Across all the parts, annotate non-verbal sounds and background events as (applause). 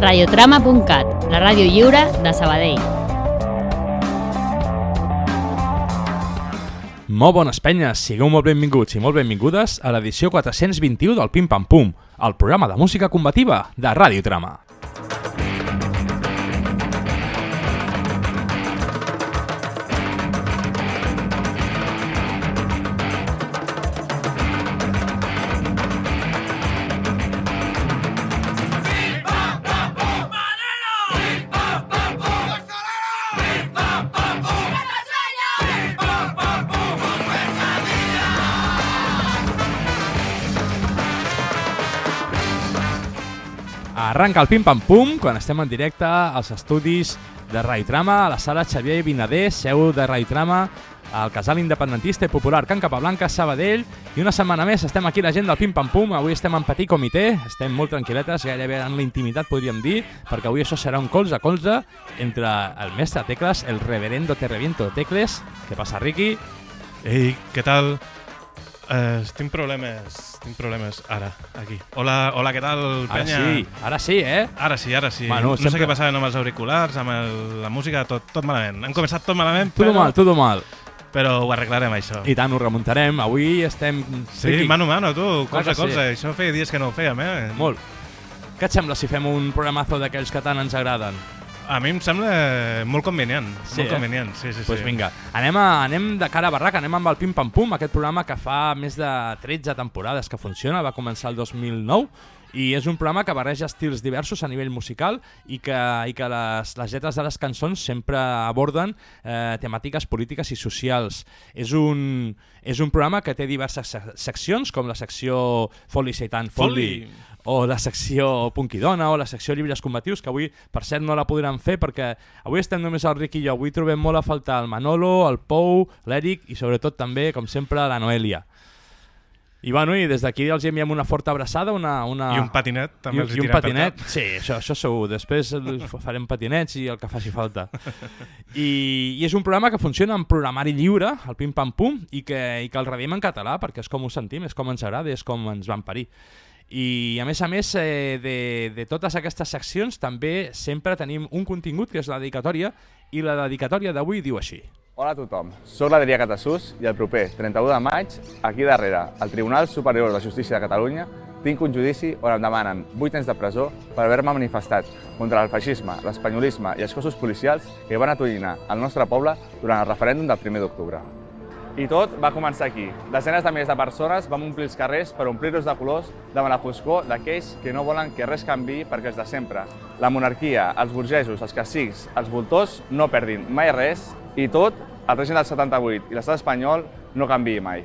radiotrama.cat, la ràdio lliure de Sabadell. Molt bones penyes, sigueu molt benvinguts i molt benvingudes a l'edició 421 del Pim Pam Pum, el programa de música combativa de Ràdio Trama. Arranca el Pim Pam Pum quan estem en directe als estudis de Rai Trama, a la sala Xavier Vinader, seu de Rai Trama, al casal independentista i popular Can Capablanca, Sabadell, i una setmana més estem aquí la gent del Pim Pam Pum, avui estem en petit comitè, estem molt tranquil·letes, gairebé en la intimitat podríem dir, perquè avui això serà un colze a colze entre el mestre Tecles, el reverendo Te Reviento Tecles, què passa Riqui? Ei, què tal? Uh, tinc problemes, tinc problemes ara, aquí. Hola, hola, què tal, Ara penya? sí, ara sí, eh? Ara sí, ara sí. Bueno, no sé sempre- què passava amb els auriculars, amb el, la música, tot, tot malament. Hem començat tot malament, Tot però, mal, tot mal. però ho arreglarem, això. I tant, ho remuntarem. Avui estem... Sí, Riqui, mano a mano, tu, colze que a colze. Això feia dies que no ho fèiem, eh? Molt. Què et sembla si fem un programazo d'aquells que tant ens agraden? A mi em sembla molt convenient. Sí, molt eh? convenient, sí, sí, pues sí. vinga, anem, a, anem de cara a barraca, anem amb el Pim Pam Pum, aquest programa que fa més de 13 temporades que funciona, va començar el 2009, i és un programa que barreja estils diversos a nivell musical i que, i que les, les lletres de les cançons sempre aborden eh, temàtiques polítiques i socials. És un, és un programa que té diverses sec- seccions, com la secció Folli Seitan Folli. O la secció Punkidona o la secció Llibres Combatius, que avui, per cert, no la podran fer perquè avui estem només el Ric i jo. Avui trobem molt a faltar el Manolo, el Pou, l'Eric i sobretot també, com sempre, la Noelia. I bueno, i des d'aquí els enviem una forta abraçada, una... una... I un patinet, també I, els hi i un patinet, sí, això, això segur. Després farem patinets i el que faci falta. (laughs) I, I és un programa que funciona en programari lliure, el Pim Pam Pum, i que, i que el rebem en català, perquè és com ho sentim, és com ens agrada, és com ens van parir. I a més a més eh, de, de totes aquestes seccions també sempre tenim un contingut que és la dedicatòria i la dedicatòria d'avui diu així. Hola a tothom, soc l'Adrià Catassús i el proper 31 de maig, aquí darrere, al Tribunal Superior de Justícia de Catalunya, tinc un judici on em demanen 8 anys de presó per haver-me manifestat contra el feixisme, l'espanyolisme i els cossos policials que van atollinar el nostre poble durant el referèndum del 1 d'octubre. I tot va començar aquí. Desenes de milers de persones vam omplir els carrers per omplir-los de colors davant la foscor d'aquells que no volen que res canvi perquè els de sempre. La monarquia, els burgesos, els cacics, els voltors no perdin mai res i tot, el règim del 78 i l'estat espanyol no canviï mai.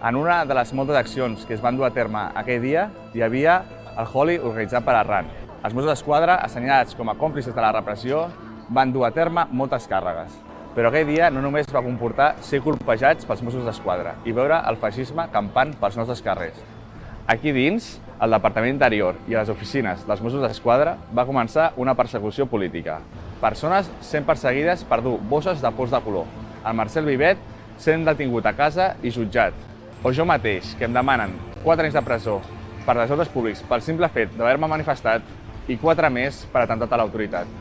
En una de les moltes accions que es van dur a terme aquell dia, hi havia el Holi organitzat per Arran. Els Mossos d'Esquadra, assenyalats com a còmplices de la repressió, van dur a terme moltes càrregues. Però aquell dia no només va comportar ser colpejats pels Mossos d'Esquadra i veure el feixisme campant pels nostres carrers. Aquí dins, al Departament Interior i a les oficines dels Mossos d'Esquadra va començar una persecució política. Persones sent perseguides per dur bosses de pols de color. El Marcel Vivet sent detingut a casa i jutjat. O jo mateix, que em demanen 4 anys de presó per desordres públics pel simple fet d'haver-me manifestat i 4 més per atemptat a l'autoritat.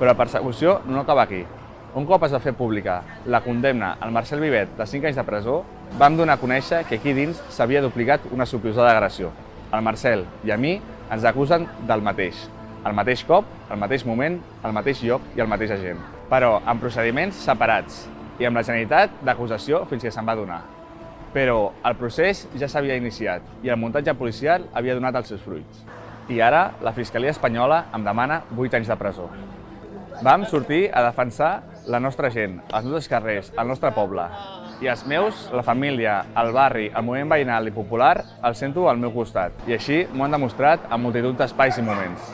Però la persecució no acaba aquí. Un cop es va fer pública la condemna al Marcel Vivet de 5 anys de presó, vam donar a conèixer que aquí dins s'havia duplicat una suposada agressió. El Marcel i a mi ens acusen del mateix. Al mateix cop, al mateix moment, al mateix lloc i al mateix agent. Però amb procediments separats i amb la generalitat d'acusació fins que se'n va donar. Però el procés ja s'havia iniciat i el muntatge policial havia donat els seus fruits. I ara la Fiscalia Espanyola em demana 8 anys de presó. Vam sortir a defensar la nostra gent, els nostres carrers, el nostre poble. I els meus, la família, el barri, el moviment veïnal i popular, els sento al meu costat. I així m'ho han demostrat en multitud d'espais i moments.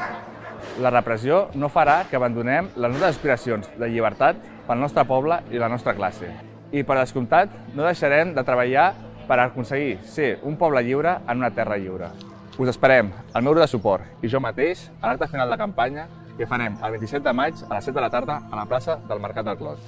La repressió no farà que abandonem les nostres aspiracions de llibertat pel nostre poble i la nostra classe. I, per descomptat, no deixarem de treballar per aconseguir ser un poble lliure en una terra lliure. Us esperem al meu grup de suport i jo mateix a l'acte final de campanya que farem el 27 de maig a les 7 de la tarda a la plaça del Mercat del Clos.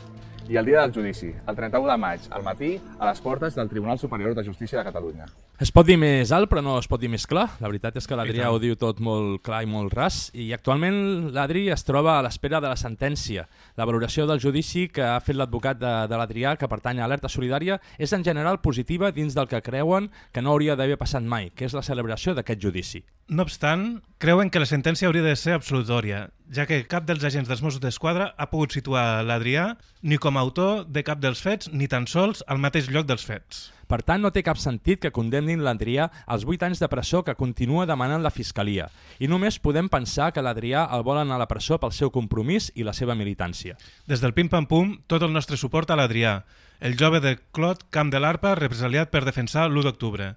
I el dia del judici, el 31 de maig, al matí, a les portes del Tribunal Superior de Justícia de Catalunya. Es pot dir més alt, però no es pot dir més clar. La veritat és que l'Adrià ho diu tot molt clar i molt ras i actualment l'Adri es troba a l'espera de la sentència. La valoració del judici que ha fet l'advocat de, de l'Adrià, que pertany a Alerta Solidària, és en general positiva dins del que creuen que no hauria d'haver passat mai, que és la celebració d'aquest judici. No obstant, creuen que la sentència hauria de ser absolutòria, ja que cap dels agents dels Mossos d'Esquadra ha pogut situar l'Adrià ni com a autor de cap dels fets, ni tan sols al mateix lloc dels fets. Per tant, no té cap sentit que condemnin l'Adrià als 8 anys de presó que continua demanant la Fiscalia. I només podem pensar que l'Adrià el volen a la presó pel seu compromís i la seva militància. Des del Pim Pam Pum, tot el nostre suport a l'Adrià, el jove de Clot Camp de l'Arpa represaliat per defensar l'1 d'octubre,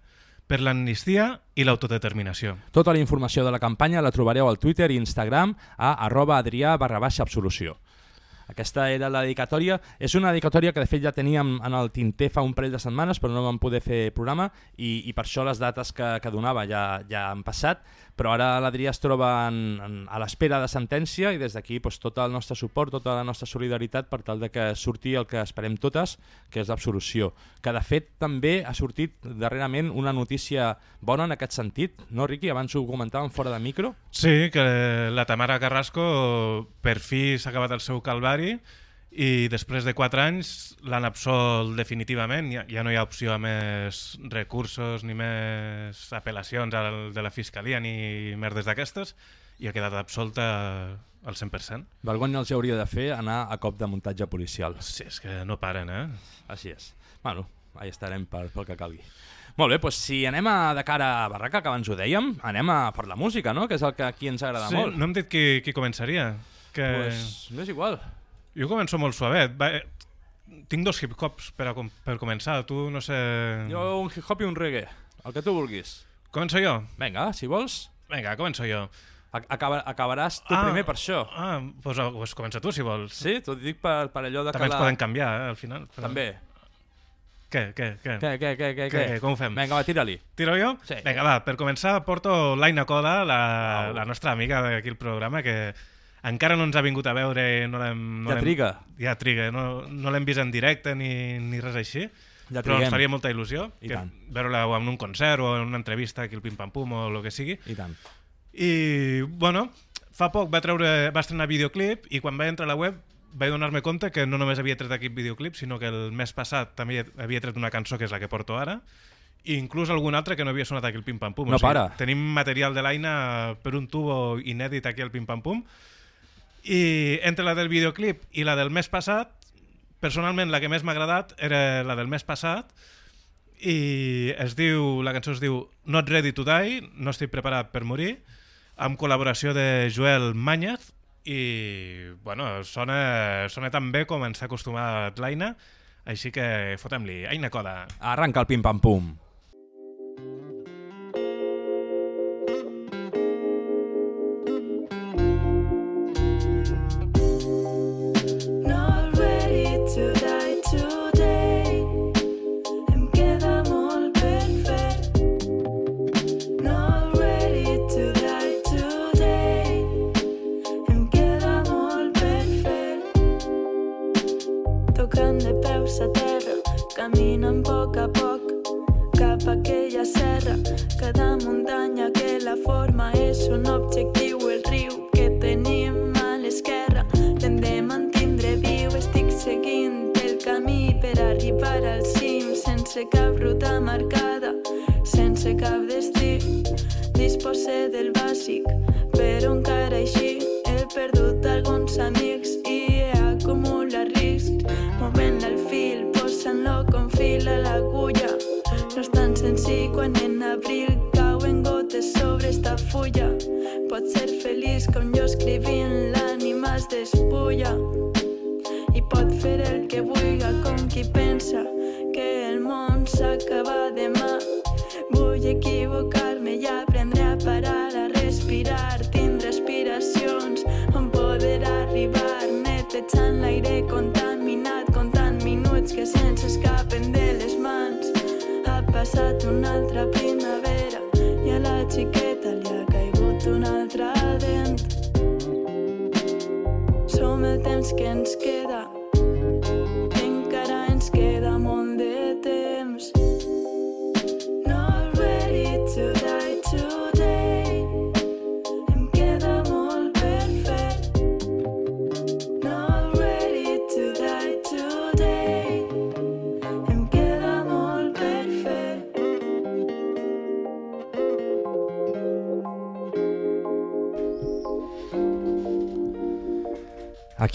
per l'amnistia i l'autodeterminació. Tota la informació de la campanya la trobareu al Twitter i Instagram a arroba adrià barra baixa absolució. Aquesta era la dedicatòria. És una dedicatòria que de fet ja teníem en el tinter fa un parell de setmanes però no vam poder fer programa i, i per això les dates que, que donava ja, ja han passat però ara l'Adrià es troba en, en, a l'espera de sentència i des d'aquí doncs, tot el nostre suport, tota la nostra solidaritat per tal de que surti el que esperem totes, que és l'absolució. Que de fet també ha sortit darrerament una notícia bona en aquest sentit, no Riqui? Abans ho comentàvem fora de micro. Sí, que la Tamara Carrasco per fi s'ha acabat el seu calvari i després de 4 anys l'han absolt definitivament, ja, ja no hi ha opció a més recursos ni més apel·lacions al, de la Fiscalia ni merdes d'aquestes i ha quedat absolta al 100%. Vergonya els hauria de fer anar a cop de muntatge policial. Sí, és que no paren, eh? Així és. Bueno, ahí estarem per, pel que calgui. Molt bé, doncs si anem a, de cara a Barraca, que abans ho dèiem, anem a per la música, no? que és el que aquí ens agrada sí, molt. no hem dit qui, qui començaria. Que... Pues, m'és igual. Jo començo molt suavet. Va, eh, tinc dos hip-hops per, a, com- per començar. Tu, no sé... Jo un hip-hop i un reggae, el que tu vulguis. Començo jo? Vinga, si vols, Vinga, començo jo. ac- acaba, acabaràs tu primer per això. Ah, doncs pues, pues comença tu, si vols. Sí, t'ho dic per, per allò de També que ens la... poden canviar, eh, al final. Però... També. Què, què, què? Què, què, què, què? Què, què, com ho fem? Vinga, va, tira-li. Tiro jo? Sí. Vinga, va, per començar porto l'Aina Coda, la, Au. la nostra amiga d'aquí al programa, que encara no ens ha vingut a veure, no. No Ja triga. Ja triga, no, no l'hem vist en directe ni, ni res així. Ja però ens faria molta il·lusió veure-la o en un concert o en una entrevista aquí al Pim Pam Pum o el que sigui. I tant. I, bueno, fa poc va, treure, va estrenar videoclip i quan vaig entrar a la web vaig donar-me compte que no només havia tret aquest videoclip, sinó que el mes passat també havia tret una cançó que és la que porto ara, i inclús algun altre que no havia sonat aquí al Pim Pam Pum. No para. Tenim material de l'Aina per un tubo inèdit aquí al Pim Pam Pum, i entre la del videoclip i la del mes passat, personalment la que més m'ha agradat era la del mes passat, i es diu, la cançó es diu Not Ready to Die, no estic preparat per morir, amb col·laboració de Joel Mañez i bueno, sona, sona tan bé com ens ha acostumat l'Aina, així que fotem-li, Aina Coda. Arranca el pim-pam-pum. Dispose del bàsic, però encara així he perdut alguns amics i he acumulat riscs, movent el fil, posant-lo com fil a l'agulla, no és tan senzill quan en abril cauen gotes sobre esta fulla. Pots ser feliç com jo escrivint, l'ànima es despulla. I pot fer el que vulga com qui pensa que el món s'acaba demà. Passat una altra primavera i a la xiqueta li ha caigut un altre dent. Som el temps que ens queda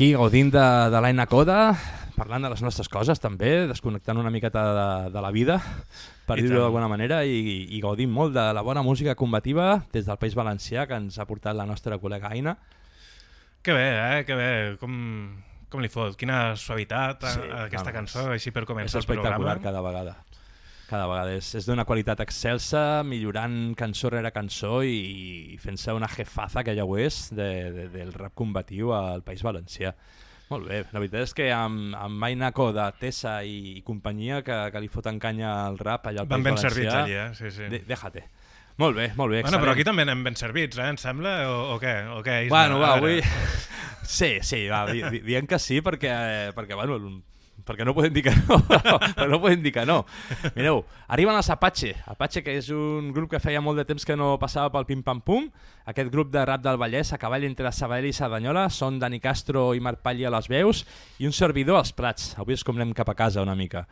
Aquí gaudint de, de l'Aina Coda, parlant de les nostres coses també, desconnectant una miqueta de, de la vida, per dir-ho d'alguna manera, i, i gaudint molt de la bona música combativa des del País Valencià que ens ha portat la nostra col·lega Aina. Que bé, eh? Que bé. Com, com li fot? Quina suavitat a, Sí, a aquesta vamos. cançó, així per És començar el espectacular programa. cada vegada. Cada vegada és, és d'una qualitat excelsa, millorant cançó rere cançó i, i fent-se una jefaza, que ja ho és, de, de, del rap combatiu al País Valencià. Molt bé, la veritat és que amb, amb Aina Coda, Tessa i, i companyia que, que li foten canya al rap allà al Van País ben Valencià, servits allà, eh? sí, sí. de, déjate. Molt bé, molt bé. Bueno, però aquí també anem ben servits, eh? Em sembla? O, o què? O què Isma? Bueno, va, avui... (laughs) Sí, sí, va, di, di, diem que sí perquè, perquè, bueno, perquè no podem dir que no, (laughs) però no podem dir que no. Mireu, arriben els Apache, Apache que és un grup que feia molt de temps que no passava pel Pim Pam Pum, aquest grup de rap del Vallès a cavall entre Sabadell i Cerdanyola, són Dani Castro i Marc Palli a les veus i un servidor als plats. Avui és com anem cap a casa una mica.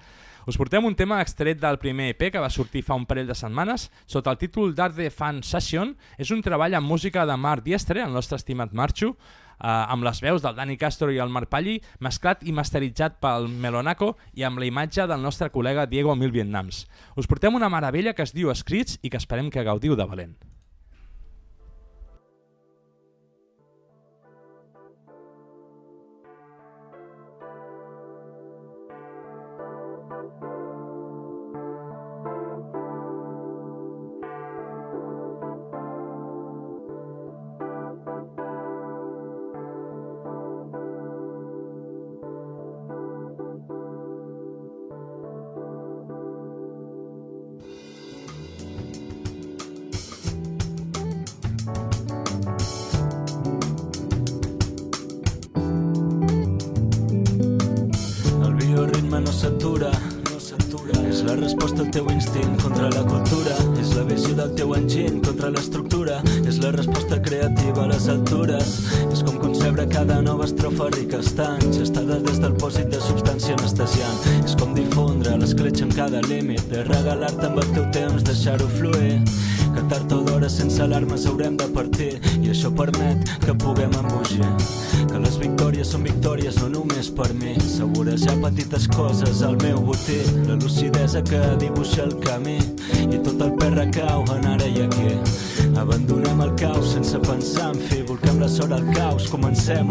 Us portem un tema extret del primer EP que va sortir fa un parell de setmanes sota el títol d'Art de Fan Session. És un treball amb música de Marc Diestre, el nostre estimat Marxo, amb les veus del Dani Castro i el Marc Palli, mesclat i masteritzat pel Melonaco i amb la imatge del nostre col·lega Diego Mil Vietnams. Us portem una meravella que es diu Escrits i que esperem que gaudiu de valent. Teu instint contra la cultura. És la visió del teu enginy contra l'estructura. És la resposta creativa a les altures. És com concebre cada nova estrofa rica estany, gestada des del pòsit de substància anestesiant. És com difondre l'escletxa en cada límit, de regalar-te amb el teu temps, deixar-ho fluir. Que tard o d'hora sense alarmes haurem de dibuixa el camí i tot el pes recau en ara i aquí. Abandonem el caos sense pensar en fi, volquem la sort al caos, comencem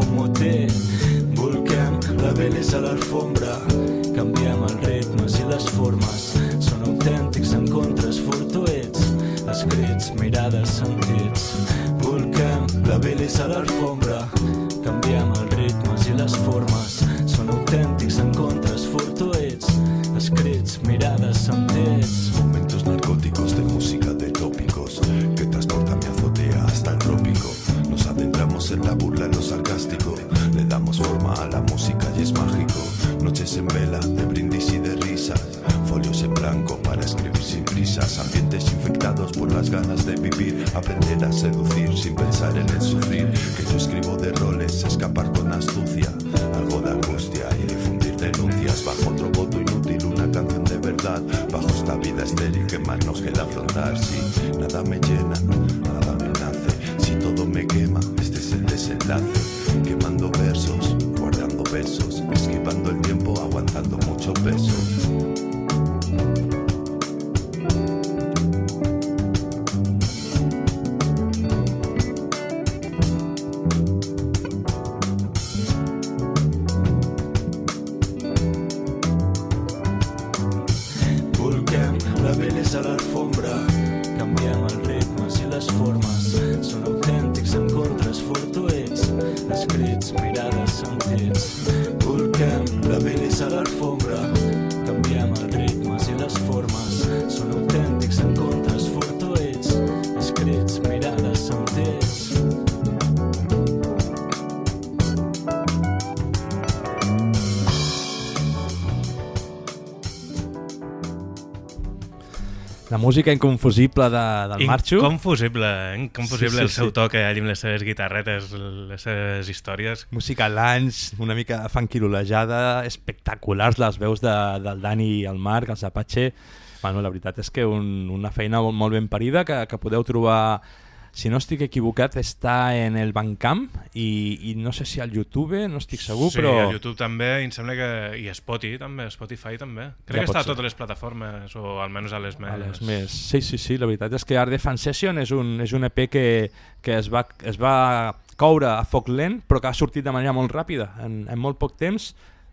La música inconfusible de, del Marxo. Inconfusible, inconfusible Sí, sí, el seu sí. to que hi hagi amb les seves guitarretes, les seves històries. Música lunch, una mica fanquilolejada, espectaculars les veus de, del Dani i el Marc, els Apache. Bueno, la veritat és que un, una feina molt, molt ben parida que, que podeu trobar si no estic equivocat, està en el Bandcamp i, i no sé si al YouTube, no estic segur, sí, però... a YouTube també, i em sembla que... I Spotify també, Spotify també. Crec Ja que està a totes les plataformes, o almenys a les més... A les més. Sí, sí, sí, la veritat és que Art Defense Session és un, és un EP que, que es, va, es va coure a foc lent, però que ha sortit de manera molt ràpida, en, en molt poc temps.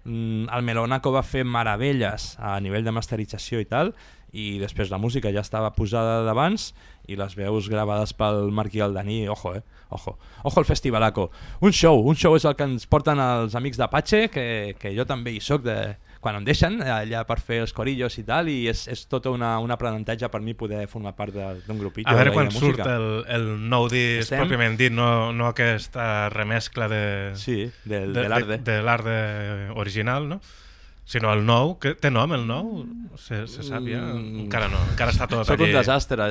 Mm, El Melonaco va fer meravelles a nivell de masterització i tal, i després la música ja estava posada d'abans i les veus gravades pel Marc i el Dani, ojo, eh? Ojo. Ojo el festivalaco. Un show, un show és el que ens porten els amics d'Apache, que, que jo també hi soc de, quan em deixen allà per fer els corillos i tal, i és, és tot una, un aprenentatge per mi poder formar part de- d'un grupillo A veure de, quan de surt el, el nou disc Estem? pròpiament dit, no, no aquesta remescla de, Sí, del, de, de l'Arde. de, de l'Arde original, no? Sinó el nou, que té nom el nou? Se, se sap ja? Mm. Encara no, encara està tot (laughs) Soc allí. un desastre.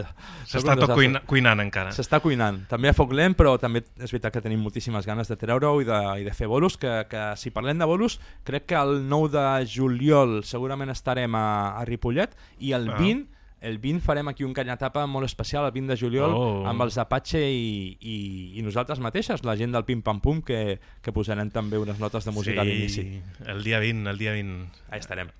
S'està tot cuina, cuinant encara. S'està cuinant. També a foc lent, però també és veritat que tenim moltíssimes ganes de treure-ho i, de, i de fer bolos, que, que si parlem de bolos, crec que el 9 de juliol segurament estarem a, a Ripollet i el Ah. 20 el 20 farem aquí un canyatapa molt especial el 20 de juliol Oh. amb els Apache i, i, i nosaltres mateixes, la gent del Pim Pam Pum, que, que posarem també unes notes de música a l'inici. el dia 20, el dia 20. Ahí estarem.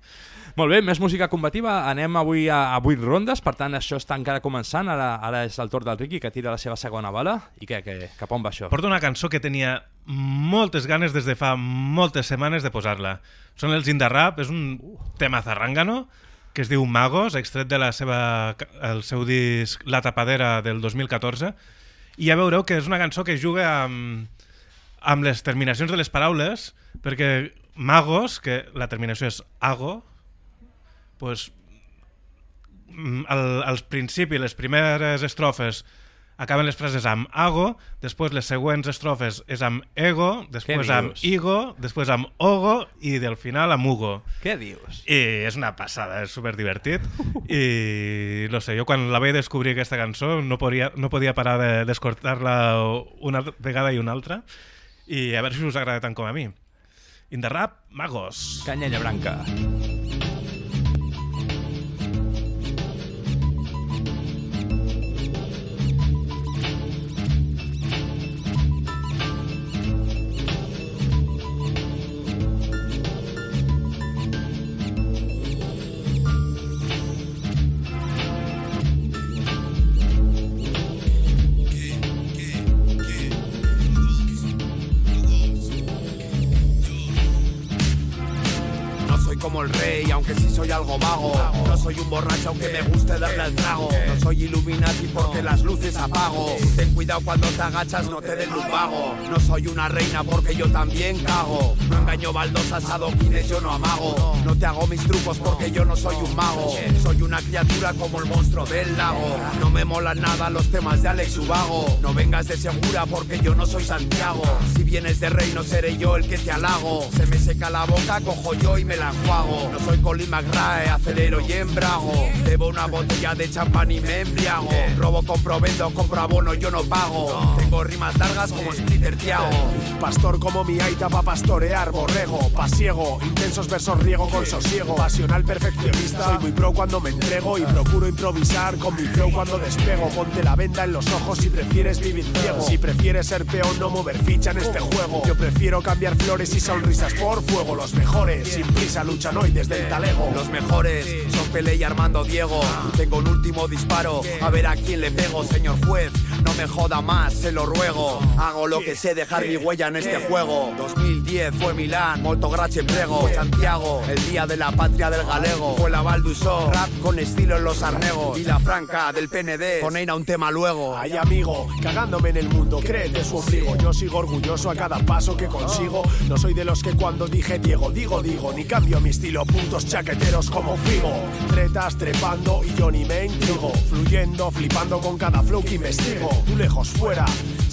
Molt bé, més música combativa. Anem avui a, a 8 rondes, per tant això està encara començant. Ara, ara és el torn del Ricky que tira la seva segona bala. I què, què, cap on va això? Porto una cançó que tenia moltes ganes des de fa moltes setmanes de posar-la. Són els Indarrap, és un tema zarrangano que es diu Magos, extret de la seva, el seu disc La Tapadera del 2014 i ja veureu que és una cançó que juga amb, amb les terminacions de les paraules perquè Magos, que la terminació és Ago, mm, al, als principis, les primeres estrofes acaben les frases amb ago, després les següents estrofes és amb ego, després amb igo, després amb ogo i del final amb ugo. Què dius? I és una passada, és super divertit i no sé, jo quan la vaig descobrir aquesta cançó no podia, no podia parar de- d'escoltar-la una vegada i una altra i a veure si us agrada tant com a mi. In the rap, magos. Canyella branca. No soy como el rey, aunque sí soy algo vago. No soy un borracho, aunque me guste darle al trago. No soy Illuminati porque las luces apago. Ten cuidado cuando te agachas, no te den un vago. No soy una reina porque yo también cago. No engaño baldosas, adoquines, yo no amago. No te hago mis trucos porque yo no soy un mago. Soy una criatura como el monstruo del lago. No me molan nada los temas de Alex Ubago. No vengas de segura porque yo no soy Santiago. Si vienes de rey, no seré yo el que te halago. Se me seca la boca, cojo yo y me la juego. No soy Colin McRae, acelero y embrago. Bebo una botella de champán y me embriago. Robo, compro, vendo, compro abono, yo no pago. Tengo rimas largas como Splitter Tiago. Pastor como mi aita pa' pastorear, borrego, pasiego, intensos versos riego con sosiego, pasional perfeccionista. Soy muy pro cuando me entrego y procuro improvisar con mi flow cuando despego. Ponte la venda en los ojos si prefieres vivir ciego. Si prefieres ser peón, no mover ficha en este juego. Yo prefiero cambiar flores y sonrisas por fuego. Los mejores, sin prisa, hoy desde el talego. Los mejores son Pele y Armando Diego. Tengo un último disparo, a ver a quién le pego, señor juez. No me joda más, se lo ruego. Hago lo que sé, dejar mi huella en este juego. 2010 fue Milán, molto grazie prego. Fue Santiago, el día de la patria del galego. Fue la Valdusó, rap con estilo en los arnegos. Y la franca del PND, con Eina un tema luego. Ay amigo, cagándome en el mundo, créete su ombligo. Yo sigo orgulloso a cada paso que consigo. No soy de los que cuando dije Diego, digo, digo, ni cambio mi estilo, putos chaqueteros como Figo. Tretas trepando y yo ni me intrigo. Fluyendo, flipando con cada flow que investigo. Tú lejos fuera,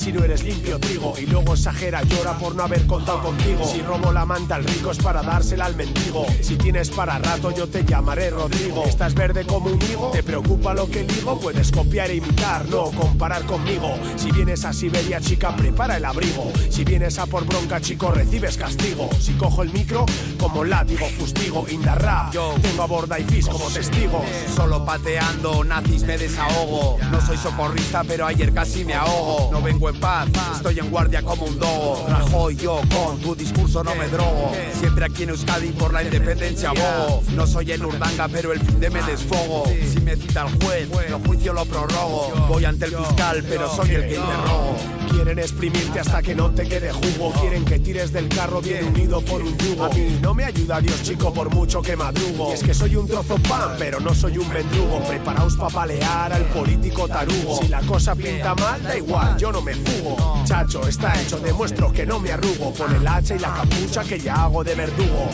si no eres limpio trigo. Y luego exagera, llora por no haber contado contigo. Si robo la manta al rico es para dársela al mendigo. Si tienes para rato, yo te llamaré Rodrigo. Estás verde como un higo, te preocupa lo que digo. Puedes copiar e imitar, no comparar conmigo. Si vienes a Siberia, chica, prepara el abrigo. Si vienes a por bronca, chico, recibes castigo. Si cojo el micro, como látigo, fustigo, indarrap. Yo. Tengo a borda y fis como testigos. Solo pateando, nazis me desahogo. No soy socorrista, pero ayer casi me ahogo. No vengo paz, estoy en guardia como un dogo. Rajoy yo con tu discurso no me drogo. Siempre aquí en Euskadi por la independencia abogo. No soy el Urdanga, pero el fin de me desfogo. Si me cita el juez, el juicio lo prorrogo. Voy ante el fiscal, pero soy el que interrogo. Quieren exprimirte hasta que no te quede jugo. Quieren que tires del carro bien unido por un yugo. A mí no me ayuda Dios, chico, por mucho que madrugo. Y es que soy un trozo pan, pero no soy un mendrugo. Preparaos pa' palear al político tarugo. Si la cosa pinta mal, da igual, yo no me fugo. Chacho, está hecho, demuestro que no me arrugo. Pon el hacha y la capucha que ya hago de verdugo.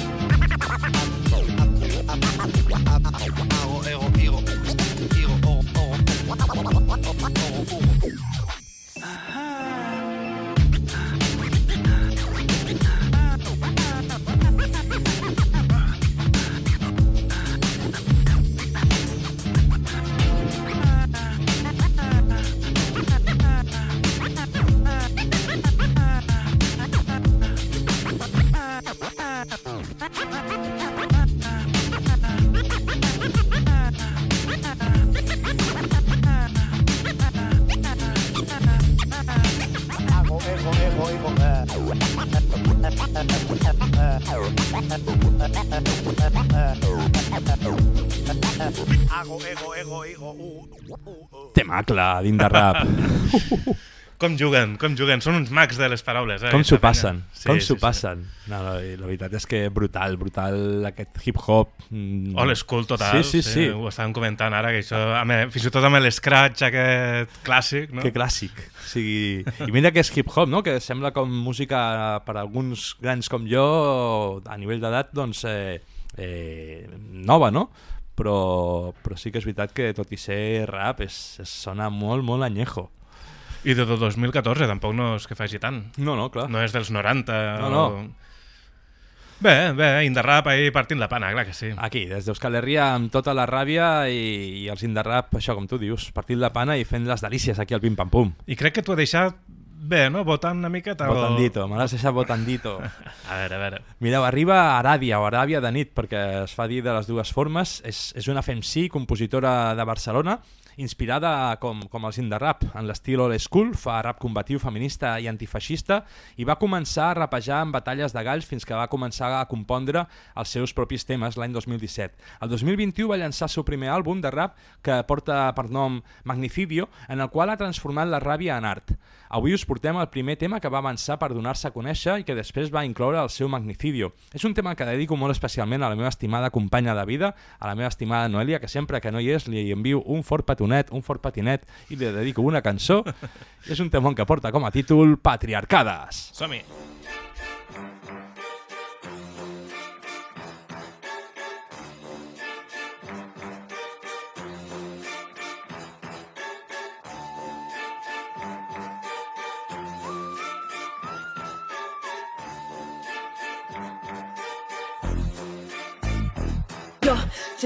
Uh. Temacle d'Indarrap. (laughs) Com juguen, com juguen. Són uns mags de les paraules. Eh, Com s'ho passen, Sí, com sí, s'ho sí. passen. No, no, i la veritat és que brutal, brutal aquest hip-hop. mm. Old school total. Sí, sí, sí. Ho estàvem comentant ara, que això, amb, fins i tot amb l'escratch aquest clàssic, no? Que clàssic. O sigui, I mira que és hip-hop, no? que sembla com música per alguns grans com jo, a nivell d'edat, doncs, eh, eh, nova, no? Però, però sí que és veritat que tot i ser rap és, és, sona molt, molt añejo. I de 2014 tampoc no és que faci tant. No, no, clar. No és dels 90. No, o- no. Bé, bé, Indarrap ahí partint la pana, clar que sí. Aquí, des d'Euskal Herria, amb tota la ràbia i, i els Indarrap, això com tu dius, partint la pana i fent les delícies aquí al Pim Pam Pum. I crec que t'ho he deixat bé, no? Votant una o- Botandito, me l'has deixat botandito. (laughs) A veure, a veure. Mireu, arriba Aràdia o Aràbia de nit, perquè es fa dir de les dues formes. És, és una FMC, compositora de Barcelona, inspirada com, com els Indarrap, en l'estil old school, fa rap combatiu, feminista i antifeixista, i va començar a rapejar en batalles de galls fins que va començar a compondre els seus propis temes l'any 2017. El 2021 va llançar el seu primer àlbum de rap que porta per nom Magnifidio, en el qual ha transformat la ràbia en art. Avui us portem el primer tema que va avançar per donar-se a conèixer i que després va incloure el seu Magnifidio. És un tema que dedico molt especialment a la meva estimada companya de vida, a la meva estimada Noelia, que sempre que no hi és li envio un fort petonet, un fort patinet i li dedico una cançó. (laughs) és un temón que porta com a títol Patriarcades. Som-hi.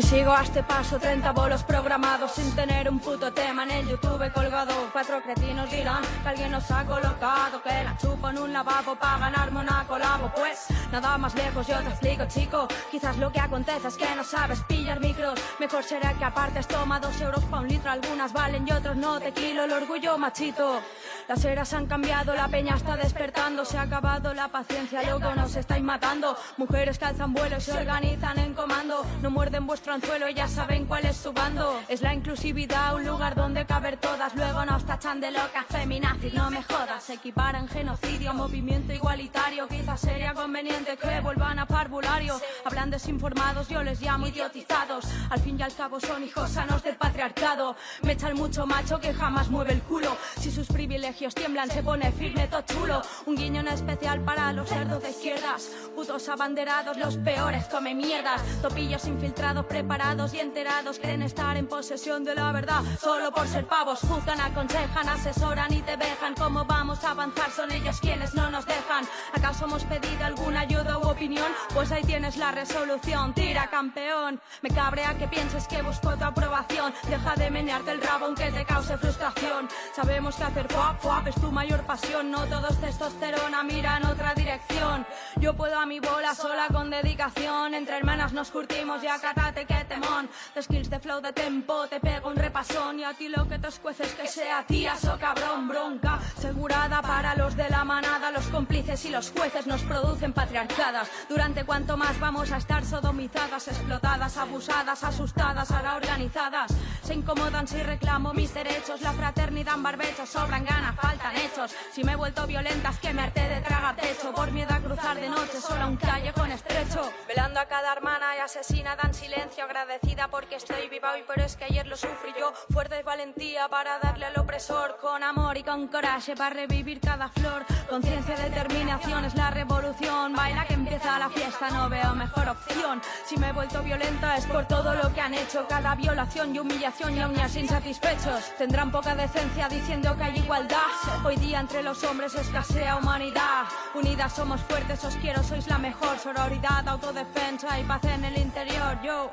Si sigo a este paso, 30 bolos programados sin tener un puto tema en el YouTube colgado. Cuatro cretinos dirán que alguien nos ha colocado, que la chupo en un lavabo para ganarme una colabo. Pues nada más lejos, yo te explico, chico. Quizás lo que acontece es que no sabes pillar micros. Mejor será que apartes, toma dos euros pa' un litro. Algunas valen y otros no, tequilo, el orgullo machito. Las eras han cambiado, la peña está despertando, se ha acabado la paciencia, loco, nos estáis matando. Mujeres que alzan vuelo y se organizan en comando, no muerden vuestro ya saben cuál es su bando. Es la inclusividad, un lugar donde caber todas, luego nos tachan de loca, feminazis, no me jodas. Se equiparan genocidio, movimiento igualitario, quizás sería conveniente que vuelvan a parvulario. Hablan desinformados, yo les llamo idiotizados. Al fin y al cabo son hijos sanos del patriarcado. Me echan mucho macho que jamás mueve el culo. Si sus privilegios tiemblan, se pone firme, todo chulo. Un guiño en especial para los cerdos de izquierdas. Putos abanderados, los peores, come mierdas. Topillos infiltrados, preparados y enterados. Creen estar en posesión de la verdad. Solo por ser pavos, juzgan, aconsejan, asesoran y te dejan. ¿Cómo vamos? intentamos avanzar, son ellos quienes no nos dejan. ¿Acaso hemos pedido alguna ayuda u opinión? Pues ahí tienes la resolución, tira campeón. Me cabrea que pienses que busco tu aprobación. Deja de menearte el rabo aunque te cause frustración. Sabemos que hacer fuap fuap es tu mayor pasión. No todos testosterona, mira en otra dirección. Yo puedo a mi bola sola con dedicación. Entre hermanas nos curtimos y acatate que temón. De skills de flow de tempo te pego un repasón. Y a ti lo que te escuece es que sea tía o cabrón bronca. Segurada para los de la manada. Los cómplices y los jueces nos producen patriarcadas. Durante cuanto más vamos a estar sodomizadas, explotadas, abusadas, asustadas, ahora organizadas. Se incomodan si reclamo mis derechos. La fraternidad en barbecho sobran ganas, faltan hechos. Si me he vuelto violenta es que me harté de traga techo. Por miedo a cruzar de noche solo un callejón estrecho. Velando a cada hermana y asesinada en silencio. Agradecida porque estoy viva hoy, pero es que ayer lo sufrí yo. Fuerza y valentía para darle al opresor. Con amor y con coraje para revivir cada flor. Conciencia, determinación es la revolución. Baila que empieza la fiesta, no veo mejor opción. Si me he vuelto violenta es por todo lo que han hecho. Cada violación y humillación y aún así insatisfechos. Tendrán poca decencia diciendo que hay igualdad. Hoy día entre los hombres escasea humanidad. Unidas somos fuertes, os quiero, sois la mejor. Sororidad, autodefensa y paz en el interior. Yo.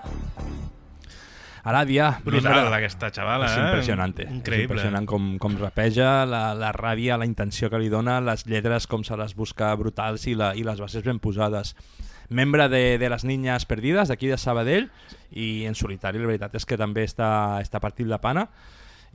Aràbia. Brutal, aquesta xavala, És eh? impressionante. És Increïble. impressionant com, com rapeja, la, la ràbia, la intenció que li dona, les lletres, com se les busca brutals i, la, i les bases ben posades. Membre de, de les Niñas Perdides, d'aquí de Sabadell, i en solitari la veritat és que també està, està partint la pana.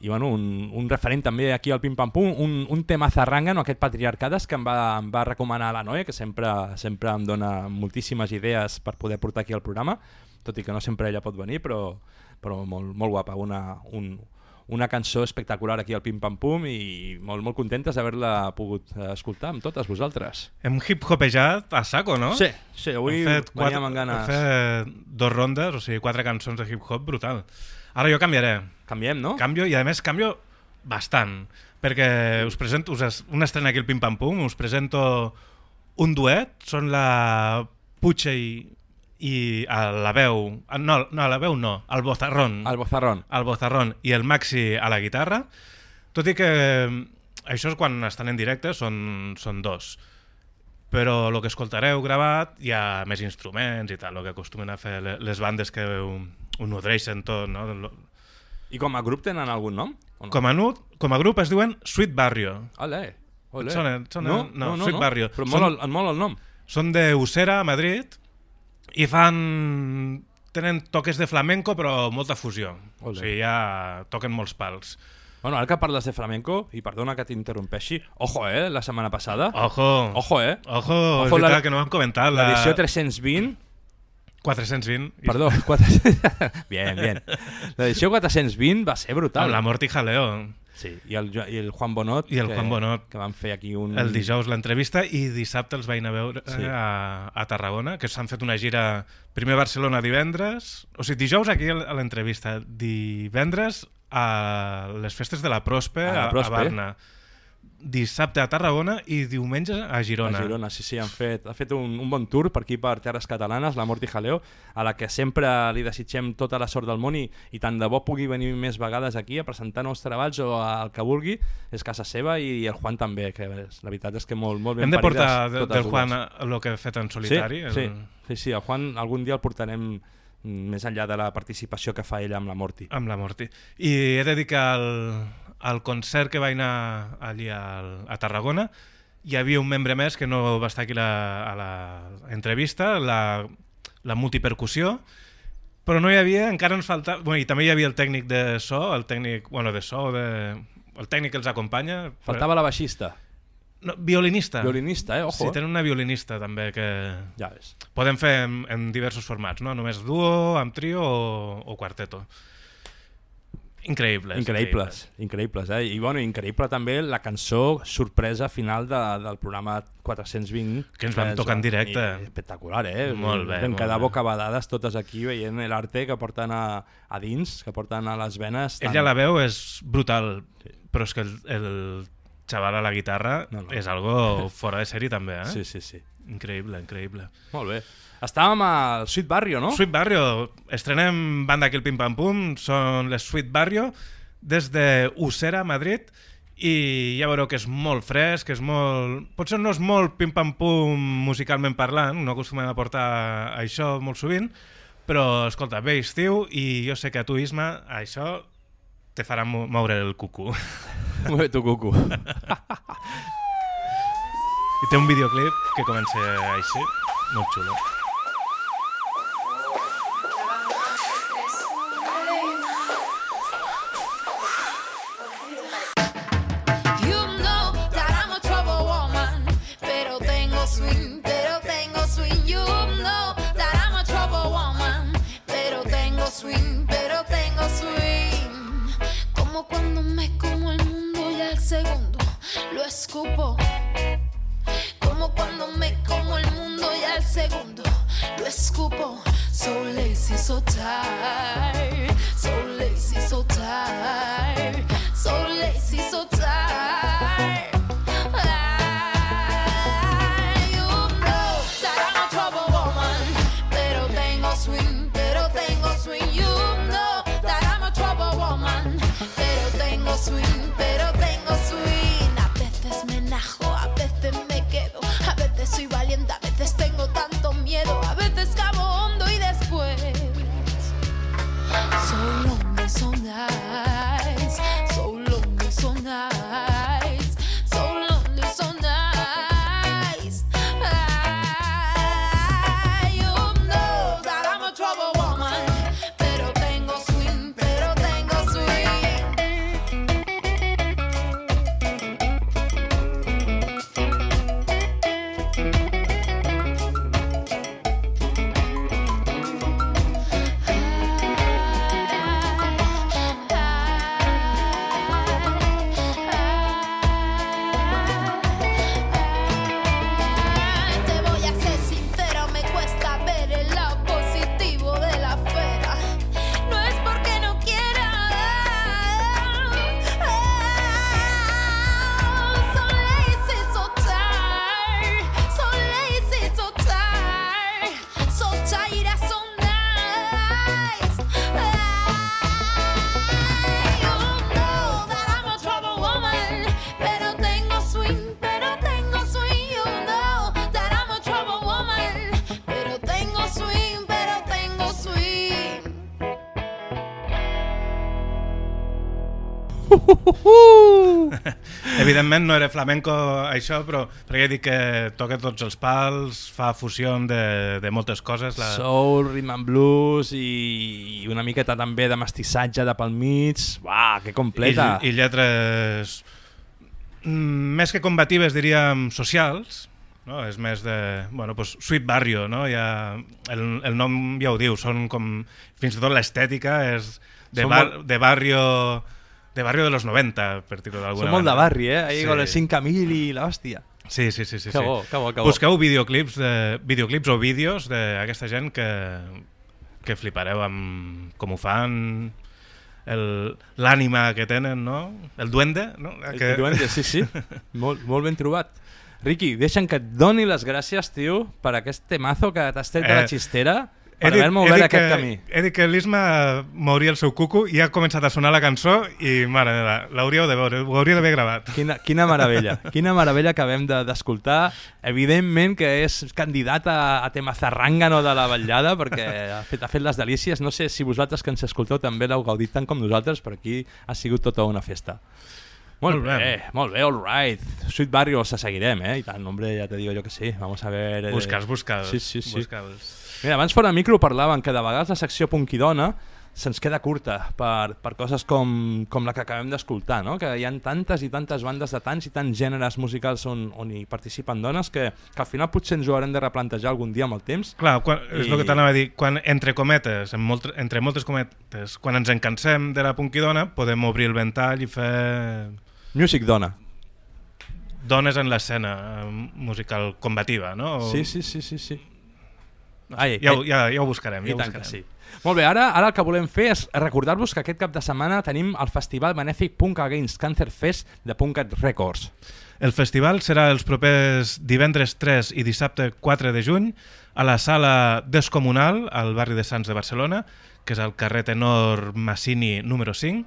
I bueno, un, un referent també aquí al Pim Pam Pum, un, un tema zarranga, no aquest patriarcades que em va, em va recomanar la Noé, que sempre, sempre em dona moltíssimes idees per poder portar aquí al programa, tot i que no sempre ella pot venir, però, però molt, molt guapa, una, un, una cançó espectacular aquí al Pim Pam Pum i molt, molt contentes d'haver-la pogut eh, escoltar amb totes vosaltres. Hem hip-hopejat a saco, no? Sí, sí, avui Hem fet veníem amb ganes. Hem fet dos rondes, o sigui, quatre cançons de hip-hop brutal. Ara jo canviaré. Canviem, no? Canvio, i a més canvio bastant, perquè us presento, us es, una estrena aquí al Pim Pam Pum, us presento un duet, són la Puche i, i a la veu, no, no, a la veu no, el Bozarrón. El Bozarrón. El Bozarrón i el Maxi a la guitarra, tot i que mm, això és quan estan en directe, són, són dos però el que escoltareu gravat hi ha més instruments i tal, el que acostumen a fer le- les bandes que ho, ho nodreixen tot, no? I com a grup tenen algun nom? O no? Com a, com a grup es diuen Sweet Barrio. Ole, ole. Sona- sona? no, No, no, no, Sweet no. Barrio. Però Són- molt, el, molt el nom. Són de Usera, Madrid, i fan... tenen toques de flamenco, però molta fusió. O sigui, ja toquen molts pals. Bueno, ara que parles de flamenco, i perdona que t'interrompeixi, ojo, eh, la setmana passada. Ojo. Ojo, eh. Ojo, és Ojo, la- que no ho hem comentat. la- L'edició 320... 420. Perdó, (laughs) 4... (laughs) bien, bien. L'edició 420 va ser brutal. Amb la Morti Jaleo. Sí, i el, Jo- i el Juan Bonot. I el que, Juan Bonot. Que van fer aquí un... El dijous l'entrevista i dissabte els vaig a veure Sí. sí. a, a Tarragona, que s'han fet una gira primer a Barcelona divendres, o sigui, dijous aquí a l'entrevista, divendres a les festes de la Prospe, A la Prospe. a Barna, dissabte a Tarragona i diumenge a Girona. A Girona, sí, sí, han fet, ha fet un, un bon tour per aquí, per Terres Catalanes, la Morti Jaleo, a la que sempre li desitgem tota la sort del món i, i tant de bo pugui venir més vegades aquí a presentar nous treballs o el que vulgui, és casa seva i el Juan també, que és, la veritat és que molt, molt ben Hem de parides portar de, del Juan el que ha fet en solitari. Sí, sí, el, sí, sí, el Juan algun dia el portarem més enllà de la participació que fa ell amb la Morti. Amb la Morti. I he de dir que al, al concert que vaig anar allí al, a Tarragona hi havia un membre més que no va estar aquí la, a la entrevista, la, la multipercussió, però no hi havia, encara ens faltava... Bueno, I també hi havia el tècnic de so, el tècnic, bueno, de so, de, el tècnic que els acompanya. Faltava la baixista. No, violinista. Violinista, eh? Ojo. Sí, tenen una violinista també que... Ja ves. Podem fer en, en diversos formats, no? Només duo, amb trio o, o quarteto. Increïbles. Increïbles, increïbles, eh? I bueno, increïble també la cançó sorpresa final de, del programa 420. Que ens vam tocar en directe. i Espectacular, eh? Molt bé, Vam quedar bocabadades totes aquí veient l'arte que porten a, a dins, que porten a les venes. Ella la veu és brutal, però és que el, el xaval a la guitarra No, no. és algo fora de sèrie també, eh? Sí, sí, sí. Increïble, increïble. Molt bé. Estàvem al Sweet Barrio, no? Sweet Barrio, estrenem banda aquí el Pim Pam Pum, són les Sweet Barrio, des de Usera, Madrid, i ja veureu que és molt fresc, que és molt... Potser no és molt pim-pam-pum musicalment parlant, no acostumem a portar això molt sovint, però, escolta, ve estiu i jo sé que a tu, Isma, això te farà mo- moure el cucu. (laughs) Mueve tu cucu. I té un videoclip que comença així, molt xulo. Evidentment no era flamenco això, però perquè he dit que toca tots els pals, fa fusió de, de moltes coses. La... Soul, rhythm and blues i, i una miqueta també de mestissatge de pel mig. Uah, que completa. I, i lletres mm, més que combatives diríem socials no? és més de bueno, pues, Sweet Barrio no? ja, el, el nom ja ho diu són com, fins i tot l'estètica és de, bar, molt- de barrio de barrio de los 90 per dir-ho d'alguna Som molt de barri, eh? Ahí con el 5.000 i l'hòstia. Sí, sí, sí. sí, Que sí. bo, que bo, que bo. Busqueu videoclips, de, videoclips o vídeos d'aquesta gent que, que flipareu amb com ho fan, el- l'ànima que tenen, no? El duende, no? El que... duende, sí, sí. (laughs) molt, molt ben trobat. Riqui, deixa'm que et doni les gràcies, tio, per aquest temazo que t'has tret de la Eh, xistera haver-me obert aquest que, camí. He dit que l'Isma mouria el seu cucu i ha començat a sonar la cançó i, mare meva, l'hauríeu de veure, ho hauria d'haver gravat. Quina, quina meravella, quina meravella que acabem de- d'escoltar. Evidentment que és candidat a, a tema zarrangano de la vetllada perquè ha fet, ha fet les delícies. No sé si vosaltres que ens escolteu també l'heu gaudit tant com nosaltres, però aquí ha sigut tota una festa. Molt, Molt bé, bé. molt bé, all right. Sweet Barrio se seguirem, eh? I tant, hombre, ja te digo yo que sí. Vamos a ver... eh, Busca'ls, busca'ls, Sí, sí, sí. busca'ls. Mira, abans fora de micro parlaven que de vegades la secció Punkidona se'ns queda curta per, per coses com, com la que acabem d'escoltar, no? que hi ha tantes i tantes bandes de tants i tants gèneres musicals on, on hi participen dones que, que al final potser ens ho haurem de replantejar algun dia amb el temps. Clar, quan, és I- el que t'anava a dir, quan, entre cometes, en molt, entre moltes cometes, quan ens encansem de la punkidona, podem obrir el ventall i fer Music dona. dones en l'escena eh, musical combativa, no? O- Sí, sí, sí, sí. sí. Sé, ja, ho- ja, ja ho buscarem. I Ja ho buscarem. sí. Molt bé, ara, ara el que volem fer és recordar-vos que aquest cap de setmana tenim el festival benèfic Punk Against Cancer Fest de Punkat Records. El festival serà els propers divendres 3 i dissabte 4 de juny a la sala Descomunal, al barri de Sants de Barcelona, que és al carrer Tenor Massini número 5,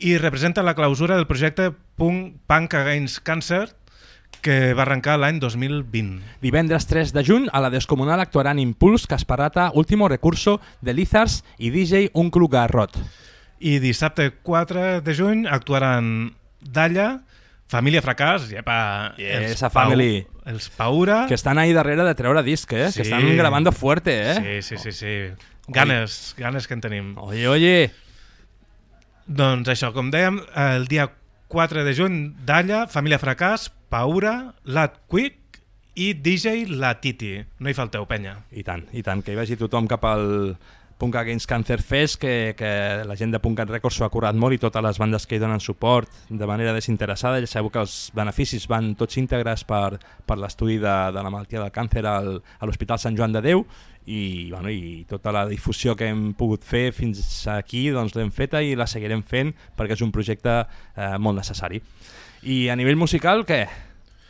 i representa la clausura del projecte Punk, Punk Against Cancer que va arrencar l'any 2020. Divendres 3 de juny a la Descomunal actuaran Impuls, Casparata, Último Recurso, de Lizards i DJ Un Club Garrot. I dissabte 4 de juny actuaran Dalla, Família Fracàs, llepa, Yes, a family. els Paura... Que estan ahí darrere de treure disc, eh? Que estan grabando fuerte, eh? Sí, sí, sí, sí. Ganes, ganes que en tenim. Oye, oye. Doncs això, com dèiem, el dia 4 de juny, Dalla, Família Fracàs, Paura, Lat Quick i DJ La Titi. No hi falteu, penya. I tant, i tant, que hi vagi tothom cap al Punk Against Cancer Fest, que, que la gent de Punk Records s'ho ha curat molt i totes les bandes que hi donen suport de manera desinteressada. Ja sabeu que els beneficis van tots íntegres per, per l'estudi de, de la malaltia del càncer al, a l'Hospital Sant Joan de Déu i, bueno, i tota la difusió que hem pogut fer fins aquí doncs l'hem feta i la seguirem fent perquè és un projecte eh, molt necessari. I a nivell musical, què?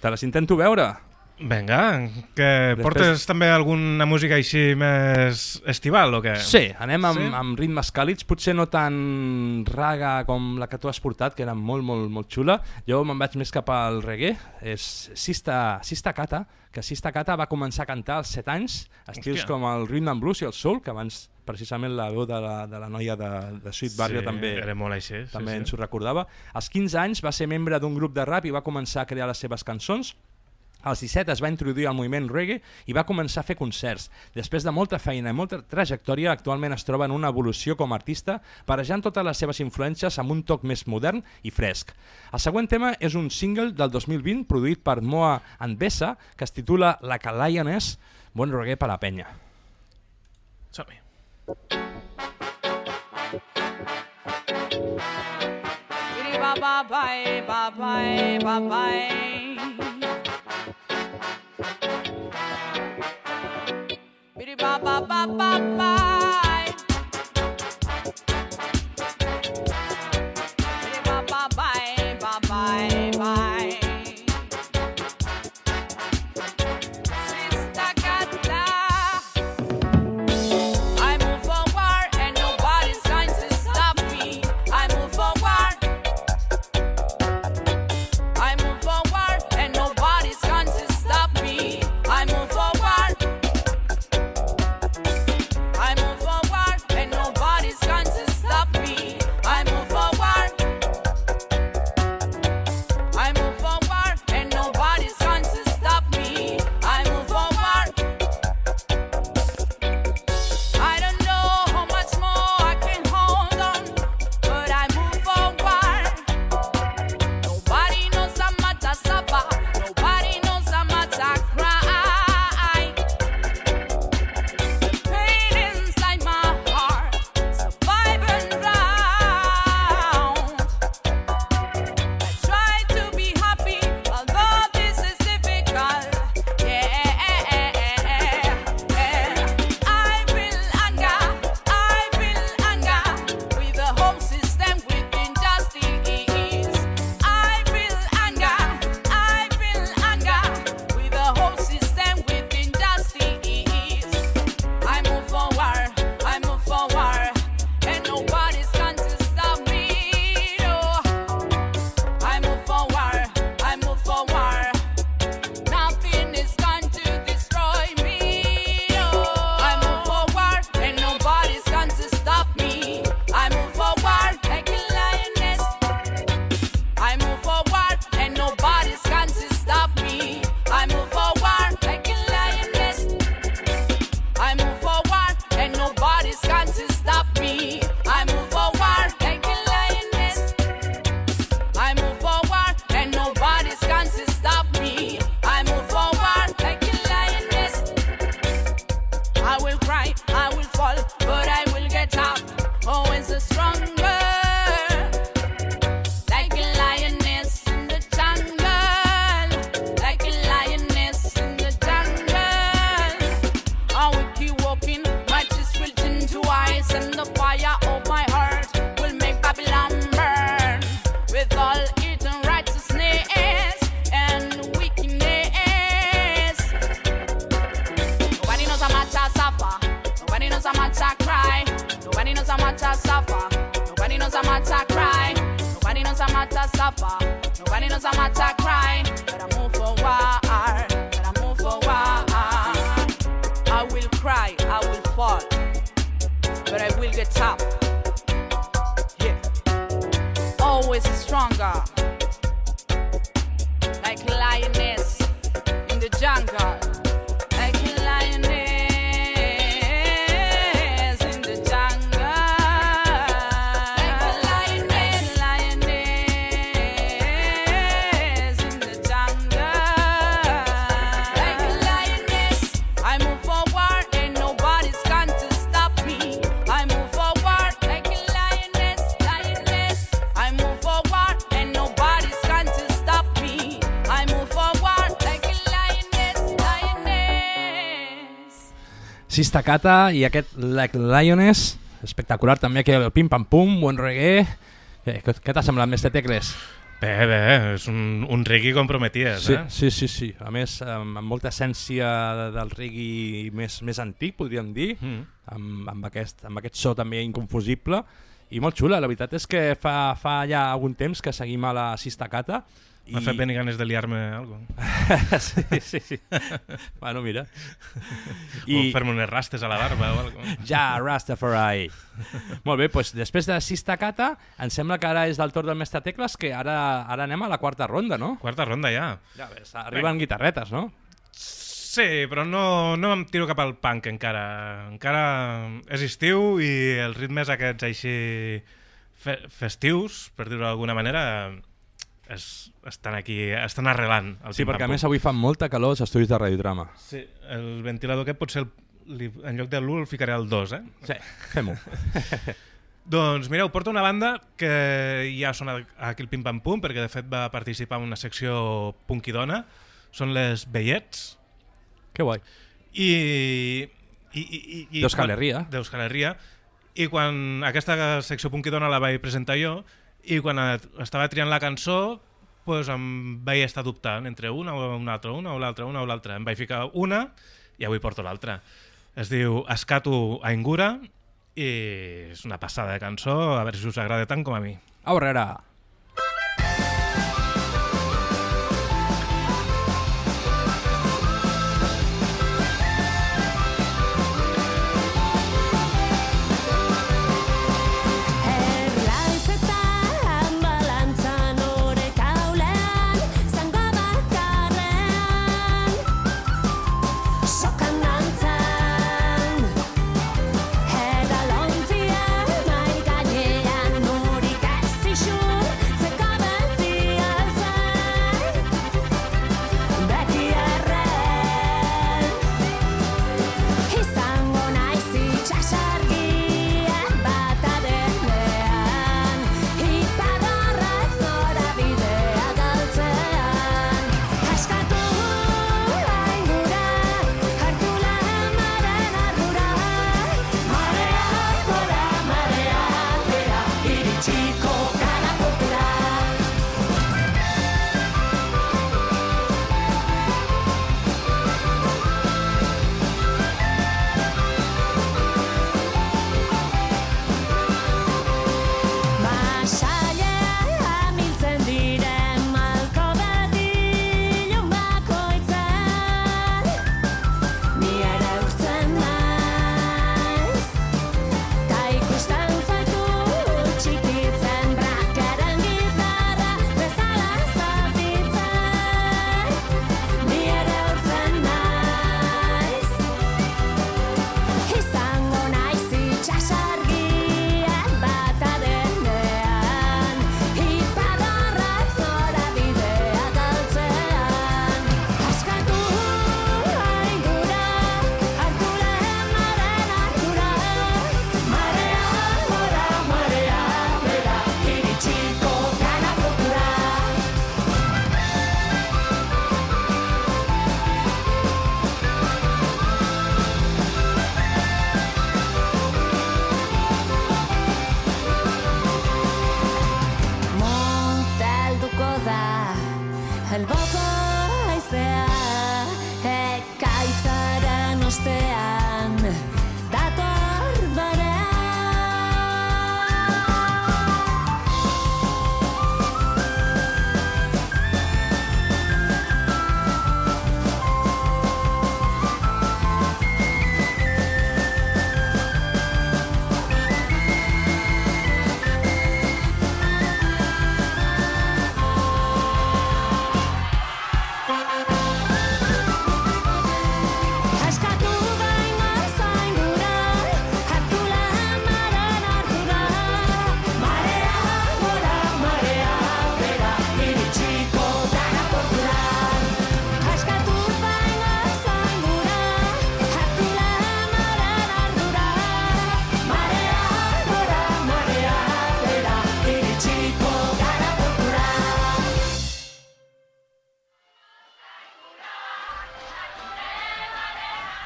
Te les intento veure? Vinga, que Després- portes també alguna música així més estival o què? Sí, anem amb, Sí? sí? amb ritmes càlids, potser no tan raga com la que tu has portat, que era molt, molt, molt xula. Jo me'n vaig més cap al reggae. És Sista, Sista Cata, que Sista Cata va començar a cantar als 7 anys, estils Hòstia. com el rhythm and blues i el soul, que abans precisament la veu de la, de la noia de, de Sweet Barrio Sí, també, era molt així, sí, també sí. ens ho recordava. Als 15 anys va ser membre d'un grup de rap i va començar a crear les seves cançons. Als 17 es va introduir al moviment reggae i va començar a fer concerts. Després de molta feina i molta trajectòria, actualment es troba en una evolució com a artista, barrejant totes les seves influències amb un toc més modern i fresc. El següent tema és un single del 2020 produït per Moa Anbessa que es titula La Lioness, bon reggae per la penya. Som-hi. Bye bye bye ba ba ba ba ba. Sistacata i aquest Like Lioness, espectacular també aquí el Pim Pam Pum, buen reggae. Eh, què què t'ha semblat, Mestre Tecles? Bé, bé, és un, un reggae comprometies, Sí, eh? sí, sí, sí. A més, amb, amb molta essència del reggae més, més antic, podríem dir, Mm. amb, amb, aquest, amb aquest so també inconfusible, i molt xula. La veritat és que fa, fa ja algun temps que seguim a la Sistacata. M'ha fet venir ganes de liar-me algo. (laughs) sí, sí, sí. bueno, mira. I... O fer-me unes rastes a la barba o algo. Ja, Rastafari. Molt bé, doncs després de Sistacata, em sembla que ara és del torn del mestre Tecles, que ara, ara anem a la quarta ronda, no? Quarta ronda ja. Ja ves, arriben guitarretes, no? Sí, però no, no em tiro cap al punk encara. Encara és estiu i els ritmes aquests així fe festius, per dir-ho d'alguna manera, es, estan aquí, estan arrelant. al Sí, perquè a més avui fa molta calor als estudis de radiodrama. Sí, el ventilador aquest potser el, li, en lloc de l'1 el ficaré al 2, eh? Sí, fem-ho. (laughs) doncs mireu, porto una banda que ja sona aquí el Pim Pam Pum, perquè de fet va participar en una secció punk i dona. Són les Veiets. Que guai. I... i, i, i, i D'Euskal Herria. D'Euskal Herria. I quan aquesta secció punk i dona la vaig presentar jo, i quan estava triant la cançó, pues em vaig estar dubtant entre una o una altra, una o l'altra, una o l'altra. Em vaig ficar una i avui porto l'altra. Es diu Escatu Aingura i és una passada de cançó, a veure si us agrada tant com a mi. Aurrera. Erlaitzetan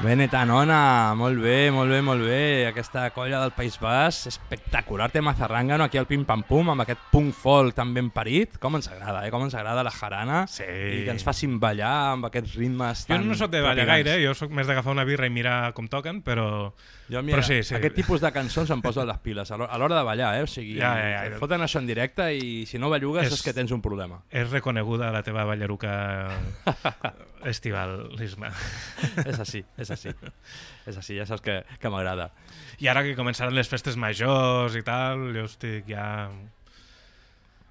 Benetanona, molt bé, molt bé, molt bé. Aquesta colla del País Basc, espectacular. Té Mazarrangano aquí al Pim Pam Pum, amb aquest punk folk tan ben parit. Com ens agrada, eh? Com ens agrada la jarana. Sí. I que ens facin ballar amb aquests ritmes Jo tan no sóc de ballar gaire, eh? jo sóc més d'agafar una birra i mirar com toquen, però... Jo, mira, però sí, sí. aquest tipus de cançons em posen les piles a l'hora de ballar, eh? O sigui, Ja, ja, ja. foten això en directe i si no bellugues És- és que tens un problema. És reconeguda la teva ballaruca (laughs) estivalisme. (laughs) és així, és així. És així, ja saps que, que m'agrada. I ara que començaran les festes majors i tal, jo estic ja...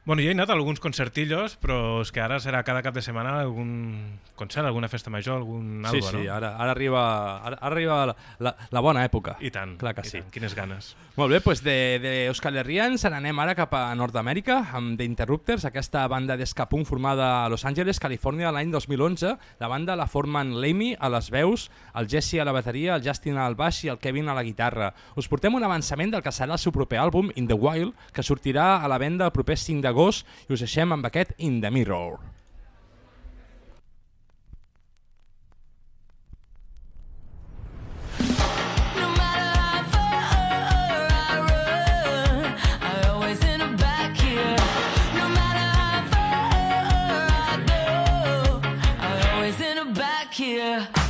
Bueno, jo he anat a alguns concertillos, però és que ara serà cada cap de setmana algun concert, alguna festa major, algun Sí, algo, sí, no? ara, ara arriba, ara, ara arriba la, la, la bona època. I tant, Clar que i sí. tant. Quines ganes. Molt bé, doncs de, de Euskal Herria ens n'anem ara cap a Nord-Amèrica amb The Interrupters, aquesta banda d'escapunk formada a Los Angeles, Califòrnia l'any 2011. La banda la formen l'Amy a les veus, el Jesse a la bateria, el Justin al baix i el Kevin a la guitarra. Us portem un avançament del que serà el seu proper àlbum, In the Wild, que sortirà a la venda el proper 5 d'agost i us deixem amb aquest In the Mirror. No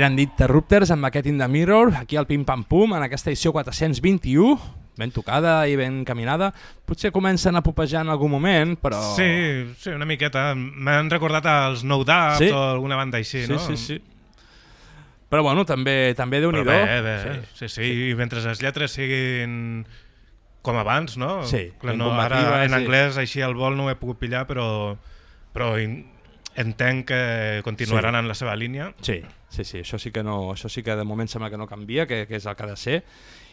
Eren dit Interrupters amb aquest In the Mirror, aquí al Pim Pam Pum, en aquesta edició 421, ben tocada i ben caminada. Potser comencen a pupejar en algun moment, però... Sí, sí, una miqueta. M'han recordat els No Doubt Sí. o alguna banda així, sí, no? sí, sí. Però bueno, també també déu nhi bé, sí, sí, sí. I mentre les lletres siguin com abans, no? Sí, Clar, no ara en anglès així al vol no ho he pogut pillar, però, però in- entenc que continuaran Sí. en la seva línia. Sí, sí, sí, això sí que no, això sí que de moment sembla que no canvia, que, que és el que ha de ser.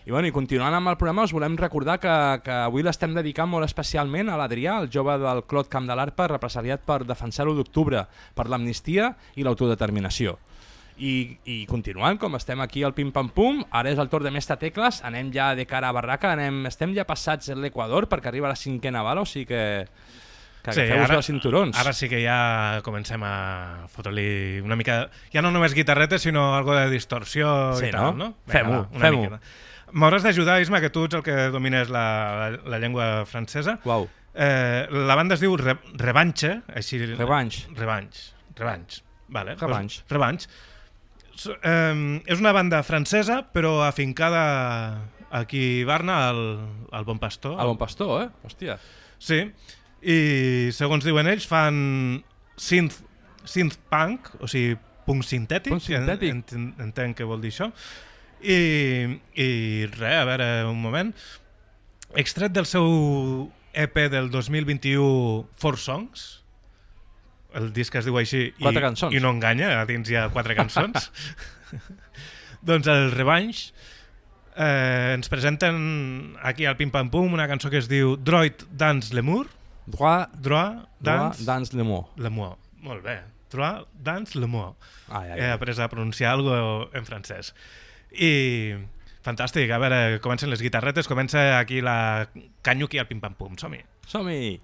I, bueno, I continuant amb el programa us volem recordar que, que avui l'estem dedicant molt especialment a l'Adrià, el jove del Clot Camp de l'Arpa, represaliat per defensar l'1 d'octubre, per l'amnistia i l'autodeterminació. I, I continuant, com estem aquí al Pim Pam Pum, ara és el torn de Mestre Tecles, anem ja de cara a Barraca, anem, estem ja passats l'Equador perquè arriba la cinquena bala, o sigui que, que sí, agafeu-vos els cinturons. ara sí que ja comencem a fotre-li una mica... Ja no només guitarretes, sinó algo de distorsió Sí, i tal, no? no? Fem-ho, fem-ho. M'hauràs d'ajudar, Isma, que tu ets el que domines la, la, la llengua francesa. Uau. Eh, la banda es diu Re Revanche, així... Revanche. Revanche. Revanche. Vale, Revanche. Pues, Revanche. So, eh, és una banda francesa, però afincada aquí a Barna, al, al Bon Pastor. Al Bon Pastor, eh? Hòstia. Sí, i segons diuen ells fan synth, synth punk, o sigui, punk sintètic, Punk sintètic. En, en, entenc què vol dir això. I, i res, a veure, un moment. Extret del seu EP del 2021, Four Songs, el disc es diu així i, Quatre cançons. i no enganya, a dins hi ha quatre cançons. (laughs) doncs el Revanche eh, ens presenten aquí al Pim Pam Pum una cançó que es diu Droid Dance Lemur. Droit, Droit Dance, dans le mot. Lemur. Molt bé. Droit Dance Lemur. Ai, ai, He après a pronunciar algo en francès. I fantàstic, a veure, comencen les guitarretes, comença aquí la canyuqui al Pim Pam Pum. Som-hi. Som-hi!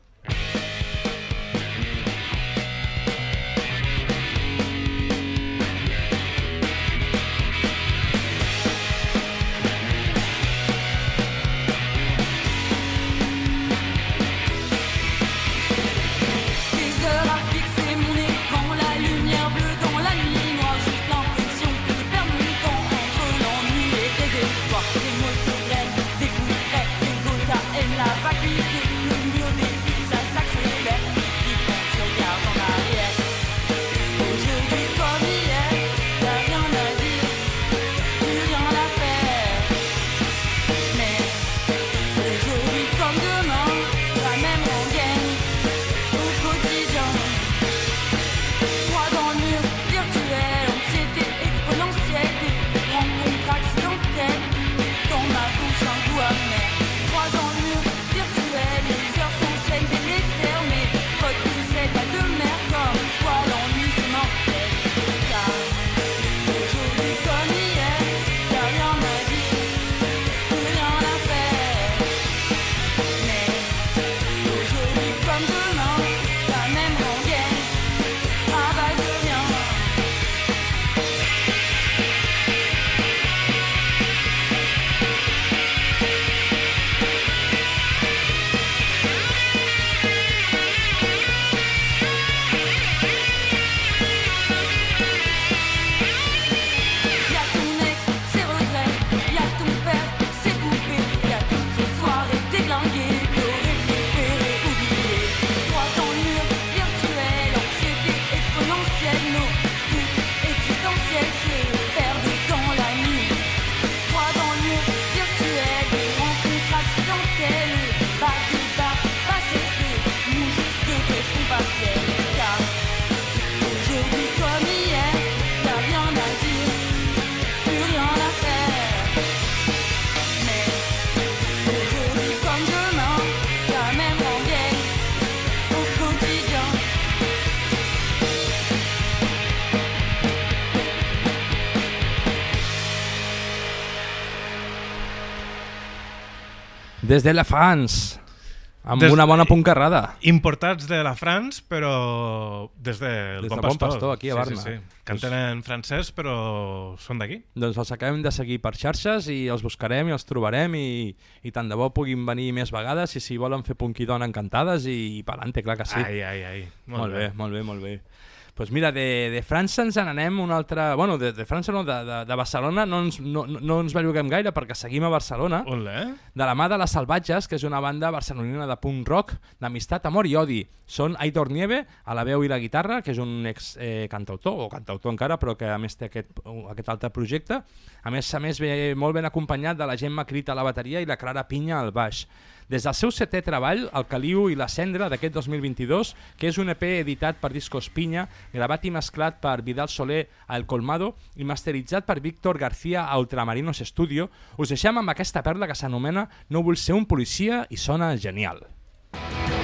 Des de la France, amb Des- una bona puncarrada. Importats de la France, però des del Des Bon de Bon Pastor. Pastor, aquí a Barna. Sí, sí, sí. Canten en francès, però són d'aquí. Doncs els acabem de seguir per xarxes i els buscarem i els trobarem i, i tant de bo puguin venir més vegades i si volen fer punquidona encantades i, i pelante, clar que sí. Ai, ai, ai. Molt, Molt bé, molt bé, molt bé. Pues mira, de, de França ens n'anem una altra... Bueno, de, de França no, de, de, de Barcelona no ens, no, no- ens belluguem gaire perquè seguim a Barcelona. Olé. De la mà de les Salvatges, que és una banda barcelonina de punk rock, d'amistat, amor i odi. Són Aitor Nieve, a la veu i la guitarra, que és un ex eh, cantautor, o cantautor encara, però que a més té aquest, aquest altre projecte. A més a més, ve molt ben acompanyat de la Gemma Crit a la bateria i la Clara Pinya al baix. Des del seu setè treball, El Caliu i la Cendra d'aquest 2022, que és un EP editat per Discos Pinya, gravat i mesclat per Vidal Soler a El Colmado i masteritzat per Víctor García a Ultramarinos Studio, us deixem amb aquesta perla que s'anomena No vull ser un policia i sona genial. No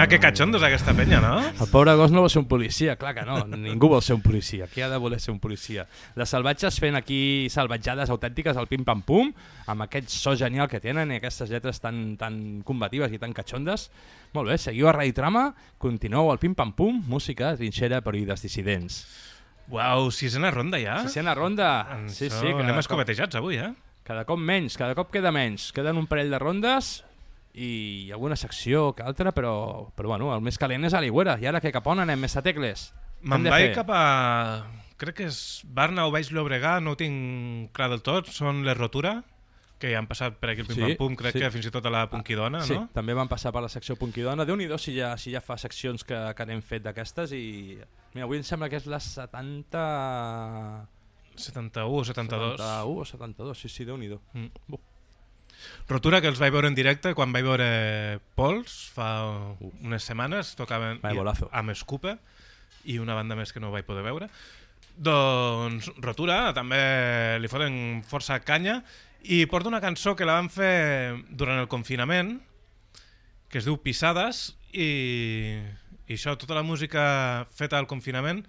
meva, que catxondos aquesta penya, no? El pobre gos no vol ser un policia, clar que no. Ningú vol ser un policia. Qui ha de voler ser un policia? Les salvatges fent aquí salvatjades autèntiques al pim-pam-pum, amb aquest so genial que tenen i aquestes lletres tan, tan combatives i tan catxondes. Molt bé, seguiu a Radio Trama, continueu al pim-pam-pum, música, trinxera per oïdes dissidents. Uau, sisena ronda ja? Sisena ronda. Sí, Això, sí, anem cada escopetejats avui, eh? Cada cop menys, cada cop queda menys. Queden un parell de rondes i alguna secció que altra, però, però bueno, el més calent és a l'Aigüera. I ara que cap on anem, més a tecles? Me'n vaig cap a... Crec que és Barna o Baix Llobregat, no ho tinc clar del tot. Són les Rotura, que han passat per aquí el Pim Sí, Pam Pum, crec sí. que fins i tot a la Punkidona, sí, no? també van passar per la secció Punkidona. Déu-n'hi-do si, ja, si ja fa seccions que, que n'hem fet d'aquestes i... Mira, avui em sembla que és la 70... 71 o 72. 71 o 72, sí, sí, Déu-n'hi-do. Mm. Bu. Rotura, que els vaig veure en directe quan vaig veure Pols fa unes setmanes, tocaven i- amb Scupa i una banda més que no vaig poder veure. Doncs Rotura també li foten força canya i porta una cançó que la van fer durant el confinament que es diu Pisades i, i això, tota la música feta al confinament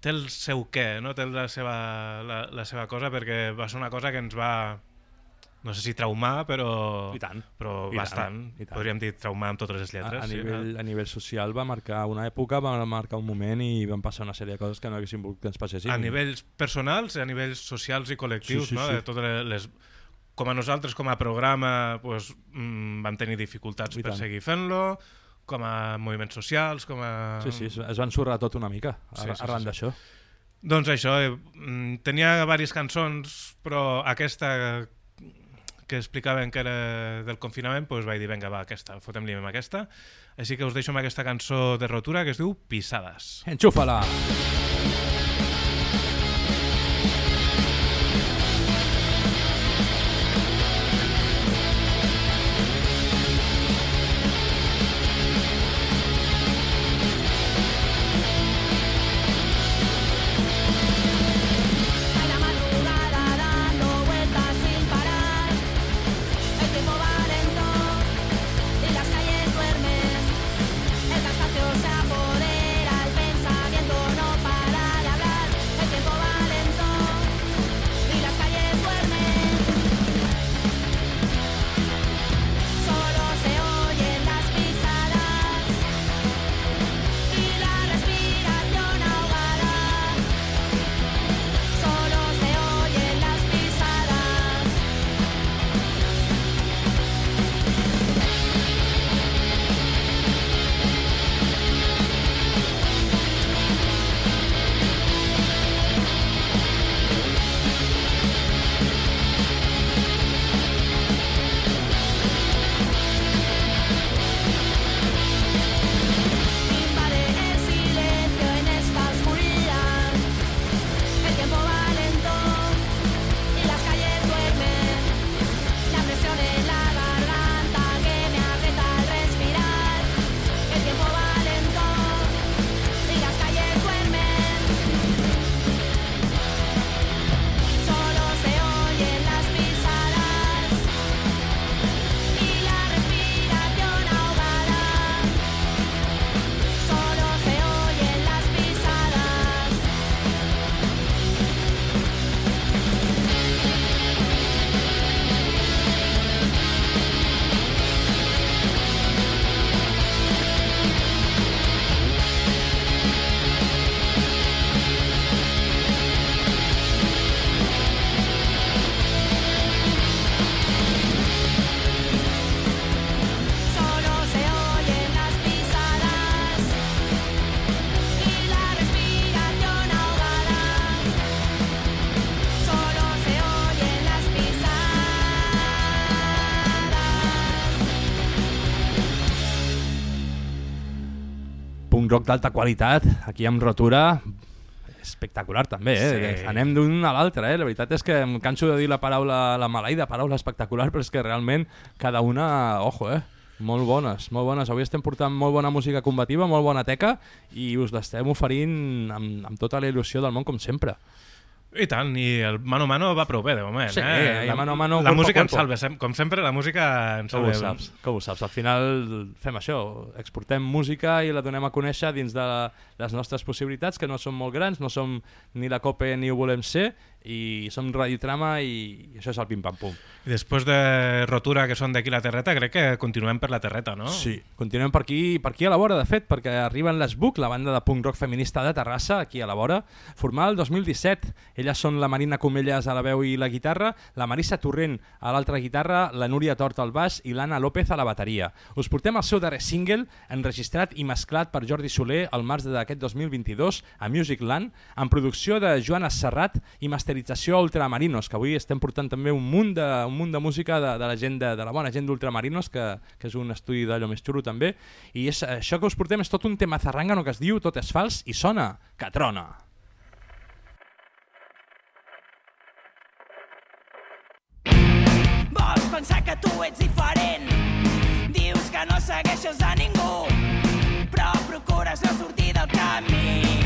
té el seu què, no? té la seva, la, la seva cosa perquè va ser una cosa que ens va no sé si traumar, però, I tant. però I tant, bastant. i tant. Podríem dir traumar amb totes les A, lletres. a, sí, nivell, a nivell social va marcar una època, va marcar un moment i van passar una sèrie de coses que no haguéssim volgut que ens passessin. a nivells personals, a nivells socials i col·lectius, Sí, sí, no? sí. De totes les, com a nosaltres, com a programa, pues, mm, vam tenir dificultats I per tant. seguir fent-lo, com a moviments socials, com a... Sí, sí, es, van sorrar tot una mica Sí, ar sí, sí, arran sí. d'això. Doncs això, eh, mm, tenia diverses cançons, però aquesta que explicaven que era del confinament, doncs vaig dir, vinga, va, aquesta, fotem-li amb aquesta. Així que us deixo amb aquesta cançó de rotura que es diu Pisades. Enxufa-la! A d'alta qualitat, aquí amb rotura, espectacular també, eh? Sí. Anem d'un a l'altre, eh? La veritat és que em canso de dir la paraula, la maleïda paraula espectacular, però és que realment cada una, ojo, eh? Molt bones, molt bones. Avui estem portant molt bona música combativa, molt bona teca i us l'estem oferint amb, amb tota la il·lusió del món, com sempre. I tant, i el Mano a Mano va prou bé, de moment. Sí, eh? i mano a mano, la música ens salva, com sempre, la música ens Com salva. ho saps? Com ho saps? Al final fem això, exportem música i la donem a conèixer dins de les nostres possibilitats, que no són molt grans, no som ni la COPE ni ho volem ser, i som Radiotrama i, i això és el pim-pam-pum. I després de Rotura, que són d'aquí la Terreta, crec que continuem per la Terreta, no? Sí, continuem per aquí, per aquí a la vora, de fet, perquè arriben les Book, la banda de punk rock feminista de Terrassa, aquí a la vora, formada el 2017. Elles són la Marina Comelles a la veu i la guitarra, la Marissa Torrent a l'altra guitarra, la Núria Tort al baix i l'Anna López a la bateria. Us portem el seu darrer single, enregistrat i mesclat per Jordi Soler al març d'aquest 2022 a Music Land, en producció de Joana Serrat i masterització a Ultramarinos, que avui estem portant també un munt de, un munt de música de, de la gent de, de la bona gent d'Ultramarinos, que, que és un estudi d'allò més xulo també, i és, això que us portem és tot un tema zarrangano que es diu Tot és fals i sona que trona. Vols pensar que tu ets diferent? Dius que no segueixes a ningú Però procures no sortir del camí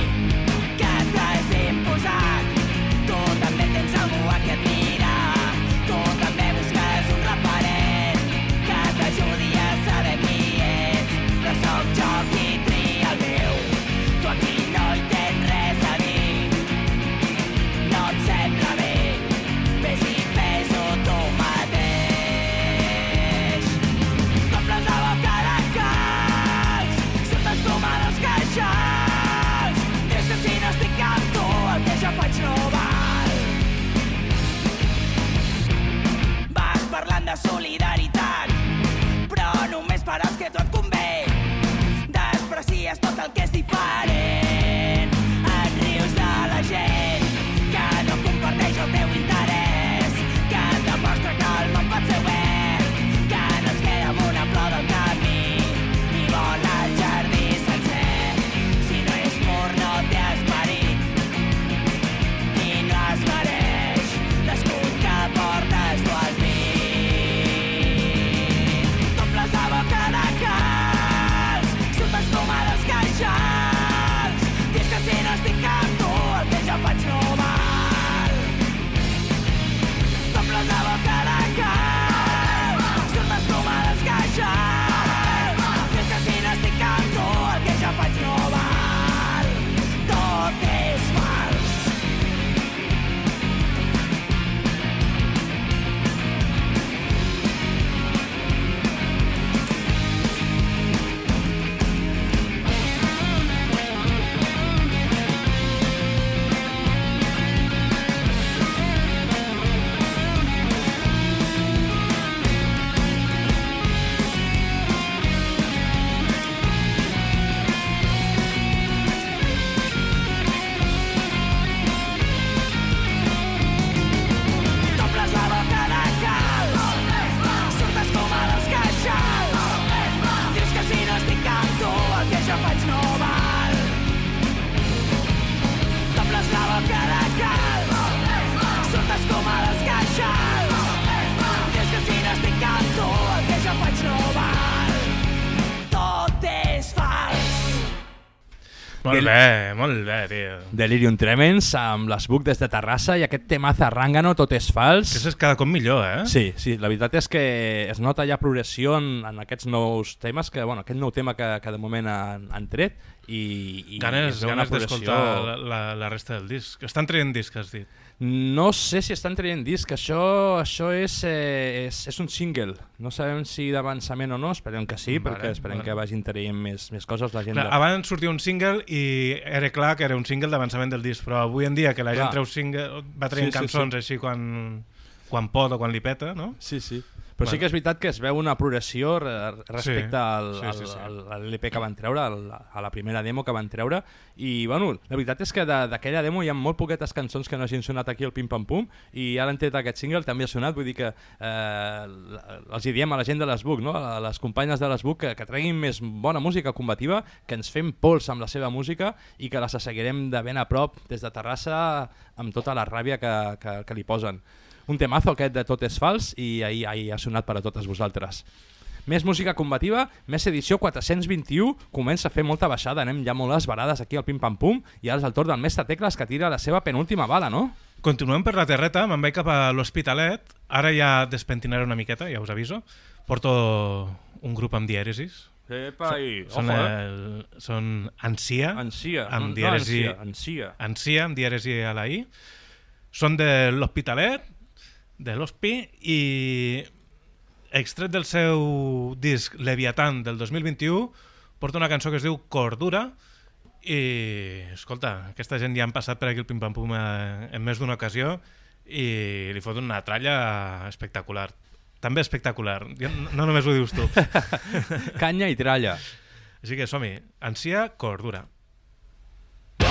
Que t'has imposat Tu de solidaritat, però només per als que et convé. Desprecies tot el que és diferent. Molt bé, molt bé, tio. Delirium Tremens amb les Book des de Terrassa i aquest tema zarrangano Tot és fals. Que és cada cop millor, eh? Sí, sí, la veritat és que es nota ja progressió en, en aquests nous temes, que, bueno, aquest nou tema que, que de moment han, han tret i, i Ganes, ganes d'escoltar la, la, la resta del disc. Estan traient disc, has dit. No sé si estan traient disc, això, això és, eh, és, és un single. No sabem si d'avançament o no, esperem que sí, Vale, perquè esperem vale. que vagin traient més, més coses la gent. Clar, de- abans sortia un single i era clar que era un single d'avançament del disc, però avui en dia que la gent Clar. treu single, va traient Sí, sí, cançons sí. així quan, quan pot o quan li peta, no? Sí, sí. Però sí que és veritat que es veu una progressió re- respecte Sí, al, sí, al, sí, sí. a l'LP que van treure, al, a la primera demo que van treure, i bueno, la veritat és que de- d'aquella demo hi ha molt poquetes cançons que no hagin sonat aquí al Pim Pam Pum, i ara han tret aquest single, també ha sonat, vull dir que eh, els hi diem a la gent de l'Esbuc, no? a les companyes de l'Esbuc, que, que treguin més bona música combativa, que ens fem pols amb la seva música i que les seguirem de ben a prop des de Terrassa amb tota la ràbia que, que, que li posen. Un temazo aquest de Tot és fals i ahir, ahir ha sonat per a totes vosaltres. Més música combativa, més edició 421, comença a fer molta baixada, anem ja molt esbarades aquí al Pim Pam Pum i ara és el torn del mestre Tecles que tira la seva penúltima bala, no? Continuem per la terreta, me'n vaig cap a l'Hospitalet, ara ja despentinaré una miqueta, ja us aviso. Porto un grup amb dièresis. Epa, i... Són, Ojo, eh? el, són Ansia, Ansia, amb no- no dièresi, Ansia, Ansia. Ansia, amb dièresi a la I. Són de l'Hospitalet, de l'Hospi, i extret del seu disc Leviatán del 2021, porta una cançó que es diu Cordura, i, escolta, aquesta gent ja han passat per aquí el Pim Pam Pum en més d'una ocasió i li fot una tralla espectacular. També espectacular, Jo- no només ho dius tu. (laughs) Canya i tralla. Així que som-hi. Ansia, Cordura. Que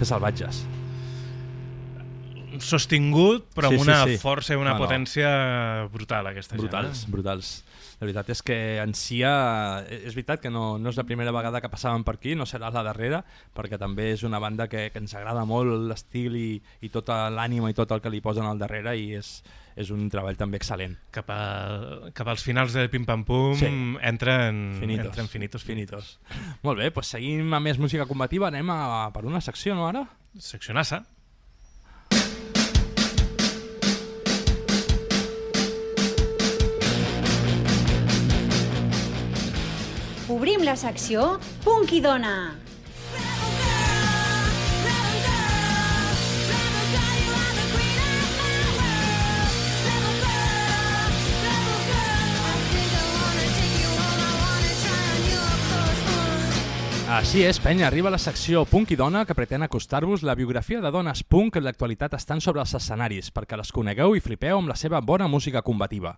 Que salvatges. sostingut, però Sí, amb sí, una sí. força i una No, no. potència brutal, aquesta Brutals, gent. brutals. La veritat és que en Sia, és veritat que no, no és la primera vegada que passaven per aquí, no serà la darrera, perquè també és una banda que, que ens agrada molt l'estil i, i tota l'ànima i tot el que li posen al darrere i és, és un treball també excel·lent. Cap, a, cap als finals del pim-pam-pum Sí. entren, Finitos. entren finitos, finitos. (laughs) Molt bé, doncs seguim amb més música combativa, anem a, per una secció, no ara? Seccionassa. Obrim la secció Punk i Dona. Així és, penya, arriba la secció Punk i Dona que pretén acostar-vos la biografia de dones punk que en l'actualitat estan sobre els escenaris perquè les conegueu i flipeu amb la seva bona música combativa.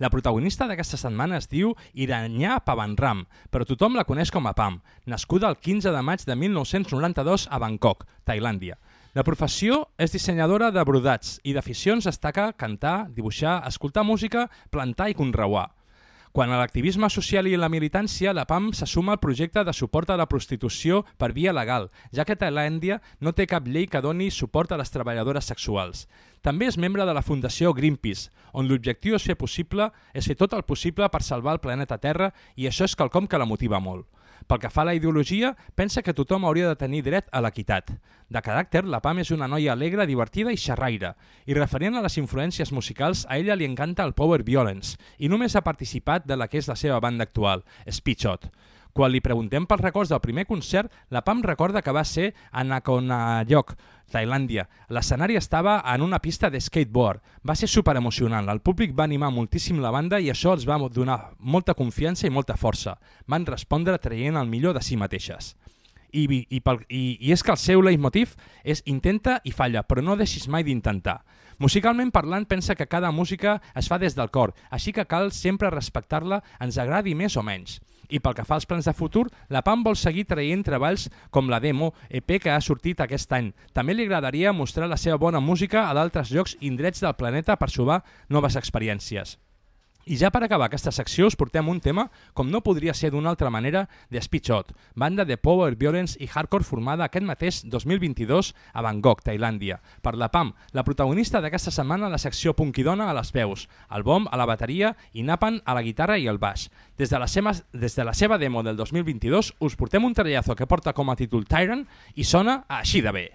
La protagonista d'aquesta setmana es diu Iranyà Pavanram, però tothom la coneix com a Pam, nascuda el 15 de maig de 1992 a Bangkok, Tailàndia. De professió és dissenyadora de brodats i d'aficions destaca cantar, dibuixar, escoltar música, plantar i conreuar. Quan a l'activisme social i la militància, la PAM se suma al projecte de suport a la prostitució per via legal, ja que Tailàndia no té cap llei que doni suport a les treballadores sexuals. També és membre de la Fundació Greenpeace, on l'objectiu és fer possible és fer tot el possible per salvar el planeta Terra i això és quelcom que la motiva molt. Pel que fa a la ideologia, pensa que tothom hauria de tenir dret a l'equitat. De caràcter, la Pam és una noia alegre, divertida i xerraire. I referent a les influències musicals, a ella li encanta el power violence i només ha participat de la que és la seva banda actual, Speechot. Quan li preguntem pels records del primer concert, la Pam recorda que va ser a Nakonayok, Tailàndia. L'escenari estava en una pista de skateboard. Va ser super emocionant. El públic va animar moltíssim la banda i això els va donar molta confiança i molta força. Van respondre traient el millor de si mateixes. I, i, pel, i, I és que el seu leitmotiv és intenta i falla, però no deixis mai d'intentar. Musicalment parlant, pensa que cada música es fa des del cor, així que cal sempre respectar-la, ens agradi més o menys. I pel que fa als plans de futur, la PAM vol seguir traient treballs com la demo EP que ha sortit aquest any. També li agradaria mostrar la seva bona música a d'altres llocs i indrets del planeta per trobar noves experiències. I ja per acabar aquesta secció us portem un tema, com no podria ser d'una altra manera, de Speechot, banda de power violence i hardcore formada aquest mateix 2022 a Bangkok, Tailàndia. Per la PAM, la protagonista d'aquesta setmana a la secció Punkidona a les veus, el bom a la bateria i Napan a la guitarra i el baix. Des de, la seva, des de la seva demo del 2022 us portem un trellazo que porta com a títol Tyrant i sona així de bé.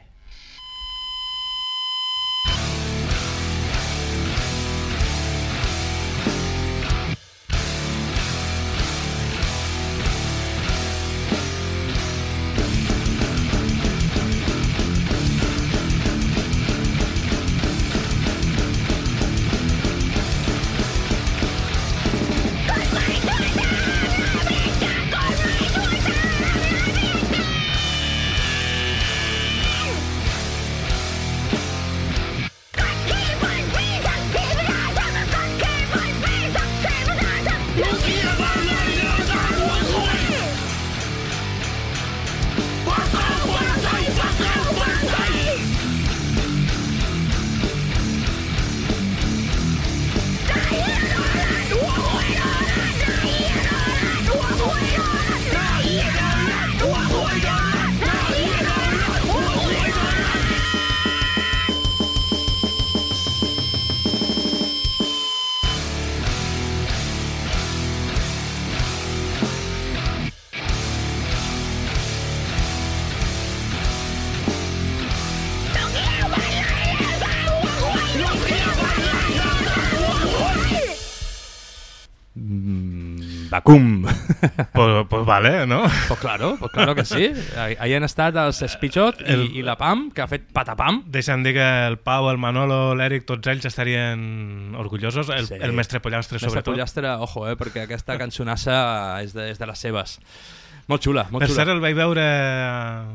Pues, pues vale, ¿no? Pues claro, pues claro que sí. Ahí han estat els Speechot i, El- i la PAM, que ha fet patapam. Deixa'm dir que el Pau, el Manolo, l'Eric, tots ells estarien orgullosos. El, Sí. el mestre Pollastre, Mestre sobretot. Pollastre, ojo, eh, perquè aquesta cançonassa és de, és de les seves. Molt xula, molt Per xula. cert, el vaig veure a,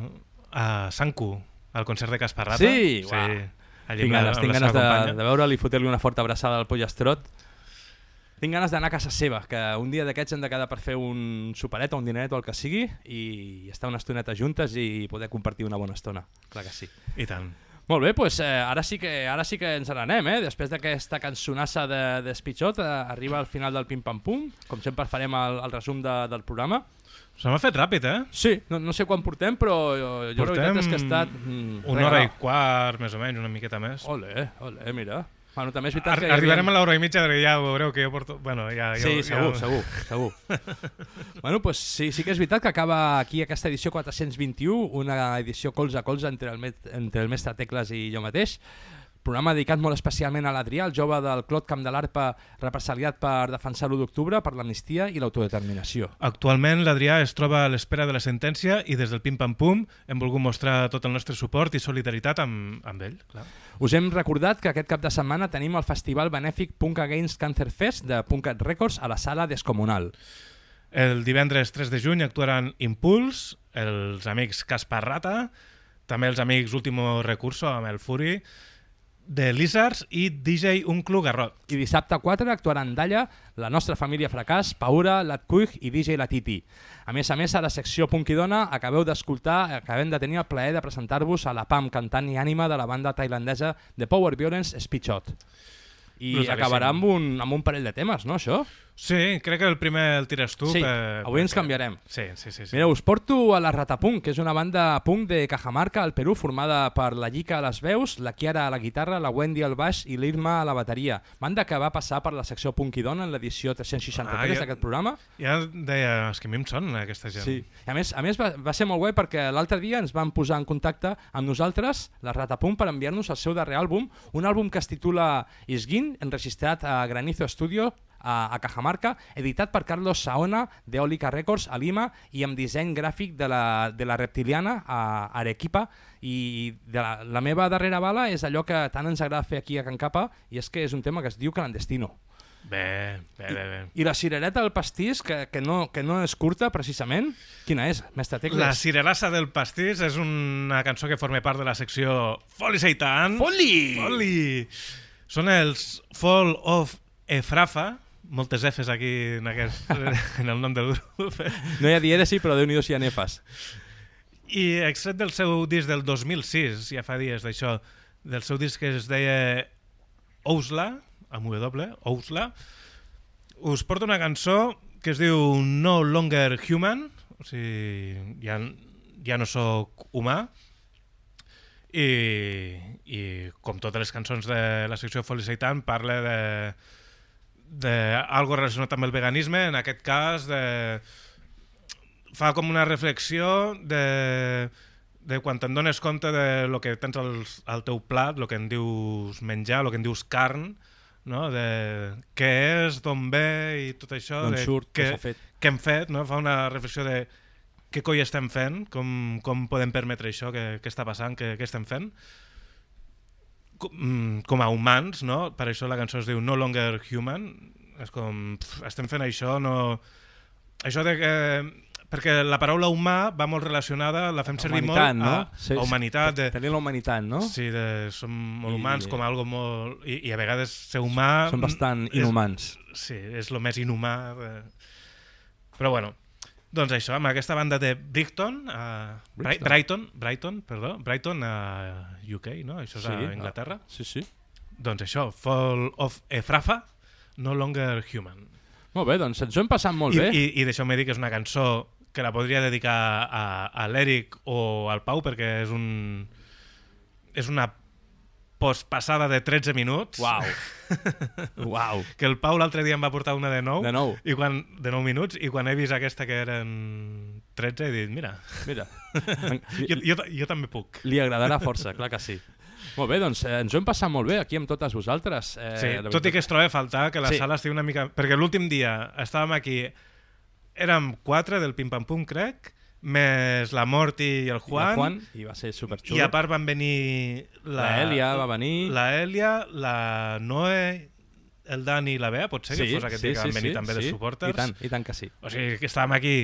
a Sanku, al concert de Casparrata. Sí, sí. uah. Allí Tinc ganes, tinc ganes de, de veure'l i fotre-li una forta abraçada al Pollastrot. Tinc ganes d'anar a casa seva, que un dia d'aquests hem de quedar per fer un superet o un dineret o el que sigui i estar una estoneta juntes i poder compartir una bona estona. Clar que sí. I tant. Molt bé, doncs eh, ara, sí que, ara sí que ens n'anem, eh? Després d'aquesta cançonassa de, de Spitxot, eh, arriba al final del pim-pam-pum. Com sempre farem el, el resum de, del programa. Se m'ha fet ràpid, eh? Sí, no, no sé quan portem, però jo, jo la veritat és que ha estat... Mm, una hora i quart, més o menys, una miqueta més. Ole, ole, mira. Bueno, també és veritat que... hi havia- Arribarem a l'hora i mitja, perquè ja veureu que jo porto... Bueno, ja, Sí, ja, segur, ja... segur, segur. (laughs) bueno, pues sí, sí que és veritat que acaba aquí aquesta edició 421, una edició colze a colze entre el, met- entre el mestre Tecles i jo mateix. Programa dedicat molt especialment a l'Adrià, el jove del Clot Camp de l'Arpa represaliat per defensar l'1 d'octubre, per l'amnistia i l'autodeterminació. Actualment l'Adrià es troba a l'espera de la sentència i des del Pim Pam Pum hem volgut mostrar tot el nostre suport i solidaritat amb, amb ell. Clar. Us hem recordat que aquest cap de setmana tenim el festival benèfic Punk Against Cancer Fest de Punkat Records a la sala Descomunal. El divendres 3 de juny actuaran Impuls, els amics Caspar Rata, també els amics Último Recurso amb el Fury, de Lizards i DJ Unclu Garrot. I dissabte 4 actuaran Dalla, la nostra família Fracàs, Paura, Latcuig i DJ La Titi. A més a més, a la secció Punk i Dona acabeu d'escoltar, acabem de tenir el plaer de presentar-vos a la PAM, cantant i ànima de la banda tailandesa de Power Violence Speechot. I Brutalíssim. acabarà amb un, amb un parell de temes, no, això? Sí, crec que el primer el tires tu. Sí, per- avui ens canviarem. Sí, sí, sí. sí. Mira, us porto a la Ratapunk, que és una banda punk de Cajamarca, al Perú, formada per la Llica a les veus, la Kiara a la guitarra, la Wendy al baix i l'Irma a la bateria. Banda que va passar per la secció Punk i Dona en l'edició 363 Ah, ja- d'aquest programa. Ja deia, és que a mi em sona aquesta gent. Sí. A més, a més va, va ser molt guai perquè l'altre dia ens van posar en contacte amb nosaltres, la Ratapunk, per enviar-nos el seu darrer àlbum, un àlbum que es titula Isguin, enregistrat a Granizo Studio, a, a Cajamarca, editat per Carlos Saona d'Eolica Records a Lima i amb disseny gràfic de la, de la Reptiliana a Arequipa i de la, la meva darrera bala és allò que tant ens agrada fer aquí a Can Capa i és que és un tema que es diu Clandestino. Bé, bé, bé. bé. I la cirereta del pastís, que, que, no, que no és curta precisament, quina és, mestre Tecles? La cirerassa del pastís és una cançó que forma part de la secció Foli Seitan. Foli! Foli! Són els Fall of Efrafa, moltes Fs aquí en, aquest, (laughs) en el nom del grup. No hi ha dièresi, però déu nhi si hi ha nefes. I extret del seu disc del 2006, ja fa dies d'això, del seu disc que es deia Ousla, amb W, Ousla, us porto una cançó que es diu No Longer Human, o sigui, ja, ja no sóc humà, i, i com totes les cançons de la secció Foli Seitan parla de, de algo relacionat amb el veganisme, en aquest cas de, fa com una reflexió de, de quan te'n dones compte de lo que tens al, al teu plat, el que en dius menjar, el que en dius carn, no? de què és, d'on ve i tot això, de surt, què què, fet. què hem fet, no? fa una reflexió de què coi estem fent, com, com podem permetre això, què, què està passant, què, què estem fent com, mm, com a humans, no? Per això la cançó es diu No Longer Human. És com, pf, estem fent això, no... Això de que... Perquè la paraula humà va molt relacionada, la fem servir Humanitat, molt no? a, Sí, a humanitat. De, Tenir la humanitat, no? Sí, de, som molt I- humans, com algo molt... I, I a vegades ser humà... Són bastant és- inhumans. Sí, és el més inhumà. De... Però bueno, doncs això, amb aquesta banda de Brighton, a Bri- Brixton. Brighton, Brighton, perdó, Brighton a UK, no? Això és Sí, a Inglaterra. Sí, sí. Doncs això, Fall of Efrafa, No Longer Human. Molt bé, doncs ens ho hem passat molt I, bé. I, i deixeu-me dir que és una cançó que la podria dedicar a, a l'Eric o al Pau perquè és un és una postpassada de 13 minuts. Uau. (laughs) Uau. Que el Pau l'altre dia em va portar una de 9. De 9. I quan, de 9 minuts. I quan he vist aquesta que eren 13 he dit, mira. Mira. (laughs) jo, jo, jo també puc. Li agradarà força, clar que sí. Molt bé, doncs eh, ens ho hem passat molt bé aquí amb totes vosaltres. Eh, Sí, tot i que es troba a faltar que la Sí. sala estigui una mica... Perquè l'últim dia estàvem aquí, érem quatre del Pim Pam Pum, crec, més la Morti i el Juan, I el Juan, i va ser superxulo. i a part van venir la, La Èlia va venir. La Èlia, la Noe, el Dani i la Bea, pot ser que fos aquest dia que van venir també de supporters. I tant, i tant que sí. O sigui, que estàvem aquí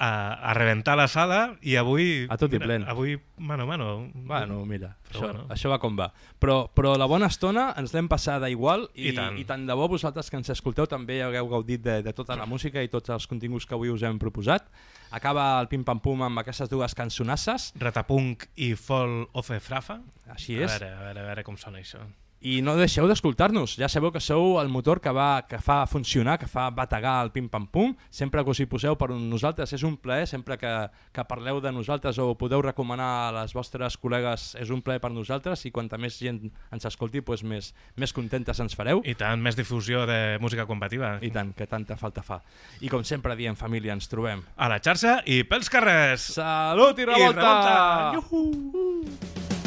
a, a rebentar la sala i avui... A tot i plen. Avui, mano a mano. Bueno, mira, això, bueno. això va com va. Però, però la bona estona ens l'hem passada igual i, I tant. i tant de bo vosaltres que ens escolteu també hagueu gaudit de, de tota la música i tots els continguts que avui us hem proposat. Acaba el Pim Pam Pum amb aquestes dues cançonasses. Ratapunk i Fall of Frafa. Així A és. veure, a veure, a veure com sona això. I no deixeu d'escoltar-nos, ja sabeu que sou el motor que, va, que fa funcionar, que fa bategar el pim-pam-pum. Sempre que us hi poseu per nosaltres és un plaer, sempre que, que parleu de nosaltres o podeu recomanar a les vostres col·legues és un plaer per nosaltres i quanta més gent ens escolti, doncs més, més contentes ens fareu. I tant, més difusió de música combativa. I tant, que tanta falta fa. I com sempre diem, família, ens trobem. A la xarxa i pels carrers! Salut i revolta! I revolta! Iuhu!